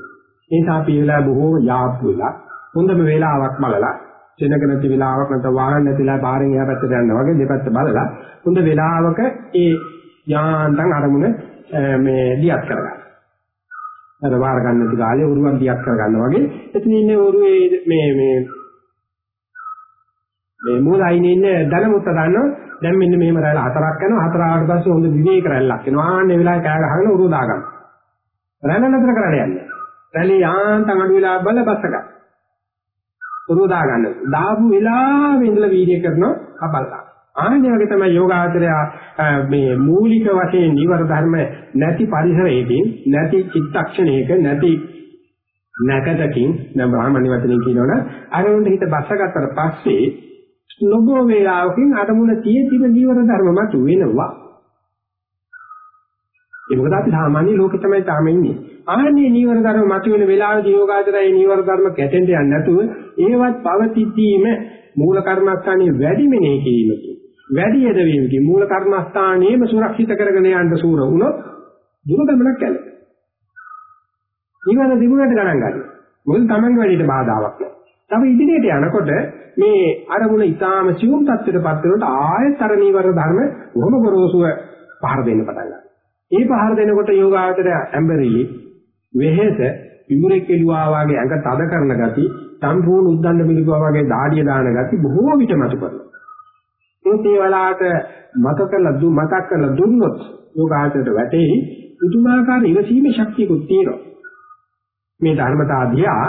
ඒ නිසා අපි ඒ වෙලාවේ බොහෝම යාප්පු වෙලා හොඳම වේලාවක් බලලා සෙනග නැති වෙලාවක් නැත්නම් වාහන නැතිලා බාහිරින් එහා පැත්තට යනවා වගේ දෙපැත්ත බලලා හොඳ වෙලාවක ඒ යාන්තම් අරමුණ මේ දියත් කරගන්න. අර වාර ගන්න නැති කාලේ උරුවක් දියත් කරගන්න වගේ එතන ඉන්නේ උරුවේ මේ මේ මේ මූලයිනේ ඉන්නේ ධනමුත්ත ගන්නවා දැන් මෙන්න මෙහෙම රැළ හතරක් යනවා හතර ආවට පස්සේ හොඳ විවේක රැල්ලක් එනවා ආන්නේ වෙලාවේ කෑ ගහගෙන උරුව දාගන්න. රැළ නතර කරන්න යන්නේ. රැළේ යාන්තම් අඩු වෙලා බල බස්ස ගන්න. උරුව දා ගන්න. දාපු වෙලාවෙ ඉඳලා වීර්ය කරනවා කපල් ගන්න. ආන්නේ වගේ තමයි යෝගාචරය මේ මූලික වශයෙන් නිවර ධර්ම නැති පරිසරයේදී නැති චිත්තක්ෂණයක නැති නැකතකින් නම් බ්‍රාහ්මණ වචනෙන් කියනවනම් අරමුණ හිත බස්සගත්තට පස්සේ නොබෝ වේලාවකින් අරමුණ tie තිබ නිවර ධර්ම මත වෙනවා. ඒ මොකද අපි සාමාන්‍ය ලෝකෙ තමයි තාම ඉන්නේ. ආන්නේ නීවර ධර්ම මතුවෙන වෙලාවේදී යෝගාචරයේ නීවර ධර්ම කැටෙන්න යන්නේ නැතුව ඒවත් පවතිද්දීම මූල කර්මස්ථානයේ වැඩි මෙනෙහි කිරීමකින් වැඩි යදවීමකින් මූල කර්මස්ථානයේම සුරක්ෂිත කරගෙන යන්න සූර වුණොත් දුර ගමනක් යනවා. ඊවන දිගුණට ගණන් ගන්න. මොකද Taman වැඩිට බාධාවක් නෑ. තව ඉදිරියට යනකොට මේ අරමුණ ඊටාම සියුම් තත්ත්වයටපත් වෙනකොට ආයෙත් අර නීවර ධර්ම බොහොම ගොරෝසුව පහර දෙන්න පටන් ගන්නවා. ඒ පහර දෙනකොට යෝගාවචරය ඇම්බරිලි වෙහෙස විමුරෙක් එළුවා වගේ ඇඟ තද කරන ගති සම්පූර්ණ උද්දන්න මිලිකුවා වගේ දාඩිය දාන ගති බොහෝ විට මතු කරනවා. ඒත් ඒ වෙලාවට මත කරලා දු මතක් කරලා දුන්නොත් යෝගාචරයට වැටෙයි පුදුමාකාර ඉවසීමේ ශක්තියකුත් තියෙනවා. මේ ධර්මතා දිහා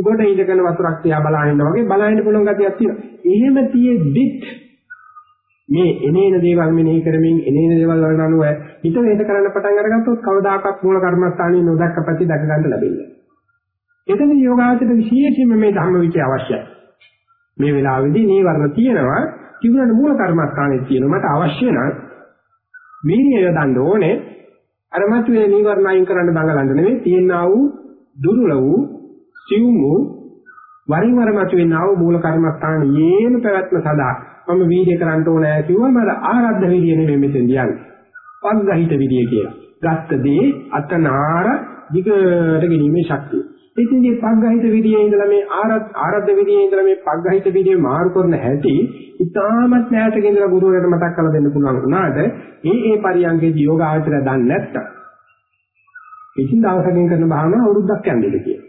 ගොඩ ඉඳගෙන වතුරක් තියා බලහින්න වගේ බලහින්න පුළුවන් ගතියක් තියෙනවා. එහෙම තියෙද්දිත් මේ එනේන දේවල් මෙනෙහි කරමින් එනේන දේවල් වලට අනුව හිත වේද කරන්න පටන් අරගත්තොත් කවදාකවත් මූල කර්මස්ථානයේ නොදක්ක පැති දක ගන්න ලැබෙන්නේ නැහැ. එතන යෝගාචර විශේෂයෙන්ම මේ ධම්ම විචය අවශ්‍යයි. මේ වෙලාවේදී නීවරණ තියෙනවා කිව්වන මූල කර්මස්ථානයේ තියෙනවා මට අවශ්‍ය නම් වීර්යය යොදන්න ඕනේ අර මතුවේ නීවරණ අයින් කරන්න දඟලන්න නෙවෙයි තියෙනා වූ දුර්වල වූ සිවුම් වූ වරින් වර මතුවෙනා වූ මූල කර්මස්ථානයේම පැවැත්ම සඳහා මම වීර්ය කරන්න ඕනේ කිව්වම අර ආරද්ධ විරිය නෙමෙයි මෙතෙන් යන්නේ. පග්ගහිත විරිය කියලා. ගත්ත දේ අතනාර දිගට ගෙනීමේ ශක්තිය. ඉතින් මේ පග්ගහිත විරියේ ඉඳලා මේ ආරද්ධ විරියේ ඉඳලා මේ පග්ගහිත විරිය මාරු කරන හැටි ඉතාමත් නැහැට ගෙනලා ගුරුවරයාට මතක් කරලා දෙන්න පුළුවන් වුණාට ඒ ඒ පරියන්කේදී යෝග ආචරය දන්නේ නැත්තම් ඉතින් දවසකින් කරන භාවනාව අවුරුද්දක් යන්නේද කියලා.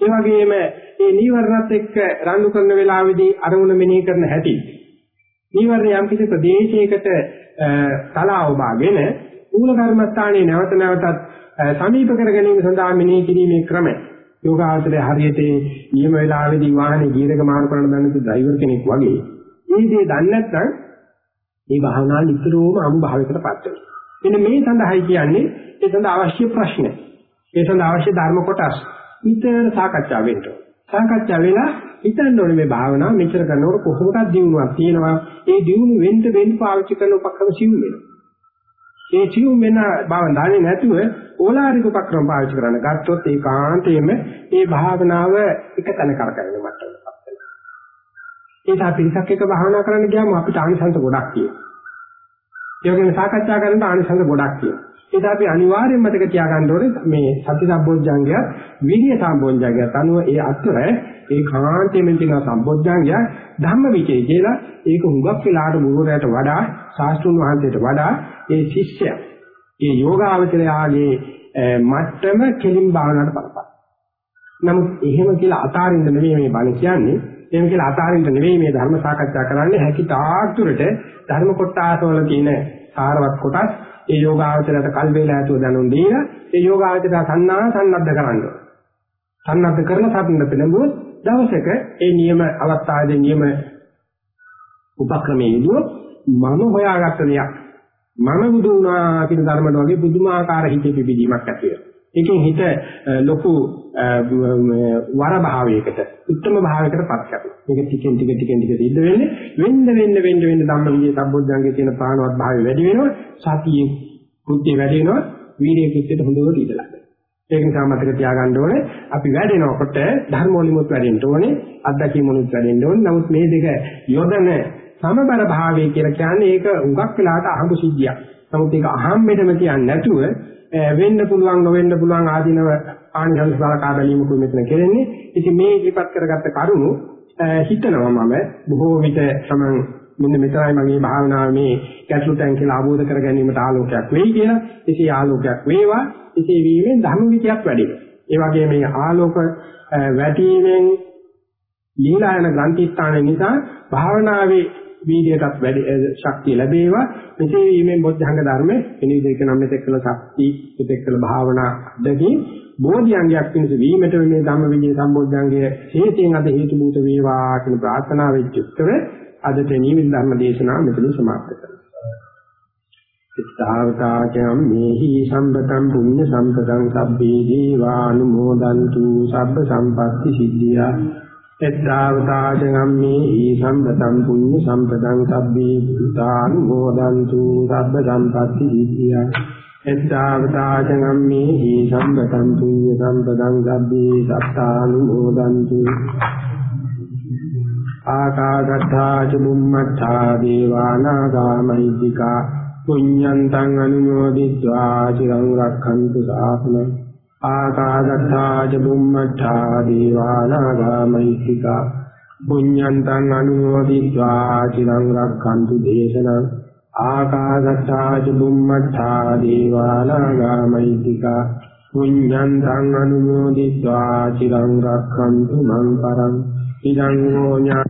ඒ වගේම මේ නීවරණත් එක්ක රණ්ඩු කරන වෙලාවේදී අරමුණ මෙනෙහි කරන හැටි නීවරණ යම් කිසි ප්‍රදේශයකට තලාව බාගෙන මූල කර්මස්ථානයේ නැවත නැවතත් සමීප කර ගැනීම සඳහා මෙනෙහි කිරීමේ ක්‍රමය යෝගාචරයේ හරියට නියම වෙලාවේදී වාහනේ ගියරක මාරු කරන දන්නේ ඩ්‍රයිවර් කෙනෙක් වගේ මේ දේ දන්නේ නැත්නම් මේ භාවනාව නිතරම අමු භාවයකටපත් වෙනවා. මෙන්න මේ සඳහායි කියන්නේ ඒ සඳහා අවශ්‍ය ප්‍රශ්න. ඒ සඳහා අවශ්‍ය ධර්ම කොටස්. නිතර සාකච්ඡා වෙන්න ඕන. සාකච්ඡා වෙලා හිතන්න ඕනේ මේ භාවනාව මෙච්චර කරනකොට කොහොමද දිනුවක් තියෙනවා. ඒ දිනු වෙන්න වෙන්න පාවිච්චි කරන උපක්‍රම සිව් වෙනවා. ඒ සිව් වෙන බව දන්නේ නැතුව ඕලාරික උපක්‍රම පාවිච්චි කරන්න ගත්තොත් ඒකාන්තයෙන්ම ඒ භාවනාව එක තැන කරකැවෙන මට්ටමකට වෙනවා. ඒක අපිරිසක් එක භාවනා කරන්න ගියාම අපිට ආනිසංස ගොඩක් තියෙනවා. ඒ වගේම සාකච්ඡා කරනකොට ආනිසංස ගොඩක් තියෙනවා. ඒක අපි අනිවාර්යයෙන් මතක තියාගන්න ඕනේ මේ සති සම්බොජ්ජංගය විරිය සම්බොජ්ජංගය අනුව ඒ අතර ඒ කාන්තයෙන් තියෙන සම්බොජ්ජංගය ධම්ම විචේ කියලා ඒක හුඟක් වෙලාට ගුරුවරයාට වඩා ශාස්ත්‍රුන් වහන්සේට වඩා ඒ ශිෂ්‍යයා ඒ යෝගාවචරයාගේ මට්ටම කෙලින් භාවනාවට බලපාන. නමුත් එහෙම කියලා අතාරින්න නෙවෙයි මේ බණ කියන්නේ. එහෙම කියලා අතාරින්න නෙවෙයි මේ ධර්ම සාකච්ඡා කරන්නේ හැකි තාක් දුරට ධර්ම කොටාසවල තියෙන සාරවත් කොටස් ඒ යෝගාවචරයට කල් වේලා ඇතුව දැනුම් දීලා ඒ යෝගාවචරය සන්නා සන්නද්ධ කරන්න ඕන. සන්නද්ධ කරලා සම්පූර්ණ පෙළඹුවොත් දවසක ඒ නියම අවස්ථාවේ නියම උපක්‍රමයේ ඉදුවොත් මම හොයාගත්ත දෙයක් මම බුදු වුණා කියන ධර්මයට වගේ පුදුමාකාර හිතේ පිබිදීමක් ඇති වෙනවා. ඒකෙන් හිත ලොකු වර භාවයකට උත්තම භාවයකට පත් කරනවා. මේක ටිකෙන් ටික ටිකෙන් ටික සිද්ධ වෙන්නේ වෙන්න වෙන්න වෙන්න වෙන්න ධම්මවිජේ සම්බොධ්‍යංගයේ තියෙන ප්‍රාණවත් භාවය වැඩි වෙනවා. සතියේ කුද්ධිය වැඩි වෙනවා. වීර්යයේ කුද්ධියට හොඳට ඉඳලා. ඒක නිසා මතක තියාගන්න ඕනේ අපි වැඩෙනකොට ධර්ම වලිමුත් වැඩෙන්න ඕනේ අත්දැකීම් වලිමුත් වැඩෙන්න ඕනේ. නමුත් මේ දෙක යොදන සමබර භාවය කියලා කියන්නේ ඒක උගක් වෙලාට අහඹ සිද්ධියක්. නමුත් ඒක අහම්බෙදම කියන්නේ නැතුව වෙන්න පුළුවන් නොවෙන්න පුළුවන් ආධිනව ආනිසංස සලකා බැලීමකුයි මෙතන කෙරෙන්නේ. ඉතින් මේ ඉපත් කරගත්ත කරුණු හිතනවා මම බොහෝ විට සමන් මෙන්න මෙතරයි මගේ භාවනාව මේ ගැටලුතෙන් කියලා ආબોධ කර ගැනීමට ආලෝකයක් වෙයි කියලා. ඉතින් ආලෝකයක් වේවා. ඉතින් වීමෙන් ධර්ම විචයක් වැඩි වෙනවා. ඒ වගේ මේ ආලෝක වැටීමෙන් ලීලායන ග්‍රන්ථි ස්ථාන නිසා භාවනාවේ වීර්යයටත් වැඩි ශක්තිය ලැබේවා. මෙසේ වීමෙන් බොද්ධංග ධර්ම එනි විදිහට නම් මෙතෙක් කළ ශක්ති මෙතෙක් කළ භාවනා දෙකී බෝධිඅංගයක් පිණිස වීමට මේ ධම්ම විජය සම්බොද්ධංගයේ හේතෙන් අද හේතු භූත වේවා කියන ප්‍රාර්ථනාවෙන් යුක්තව අදට නිවිල් ධර්ම දේශනාව මෙතන සමාප්ත කරනවා. සිතාවතාචම් මේහි සම්පතං පුඤ්ඤ සම්පතං සබ්බේ දීවානුමෝදන්තු සබ්බ සම්පatti සිද්ධියා එත්තාවතාච ගම්මේ ඊසම්පතං පුඤ්ඤ සම්පතං සබ්බේ භූතාන් හෝදන්තු සබ්බ සම්පatti විද්‍යා එත්තාවතාච ගම්මේ ඊසම්පතං පුඤ්ඤ සම්පතං සබ්බේ සත්තානුමෝදන්තු ආකාශත්තා ච බුම්මත්තා දේවානාගා මහිද්దికා පුඤ්ඤන්තං අනුමෝදිत्वा චිරං රක්ඛන්තු සාසනං ආකාදත්තා ච බුම්මත්තා දීවානාගා මෛත්‍තිකා පුඤ්ඤන්තං අනුමෝදිत्वा චිරං රක්ඛන්තු දේශනං. ආකාදත්තා ච බුම්මත්තා දීවානාගා මෛත්‍තිකා පුඤ්ඤන්තං අනුමෝදිत्वा චිරං රක්ඛන්තු මං පරං. ඉදං ඥාන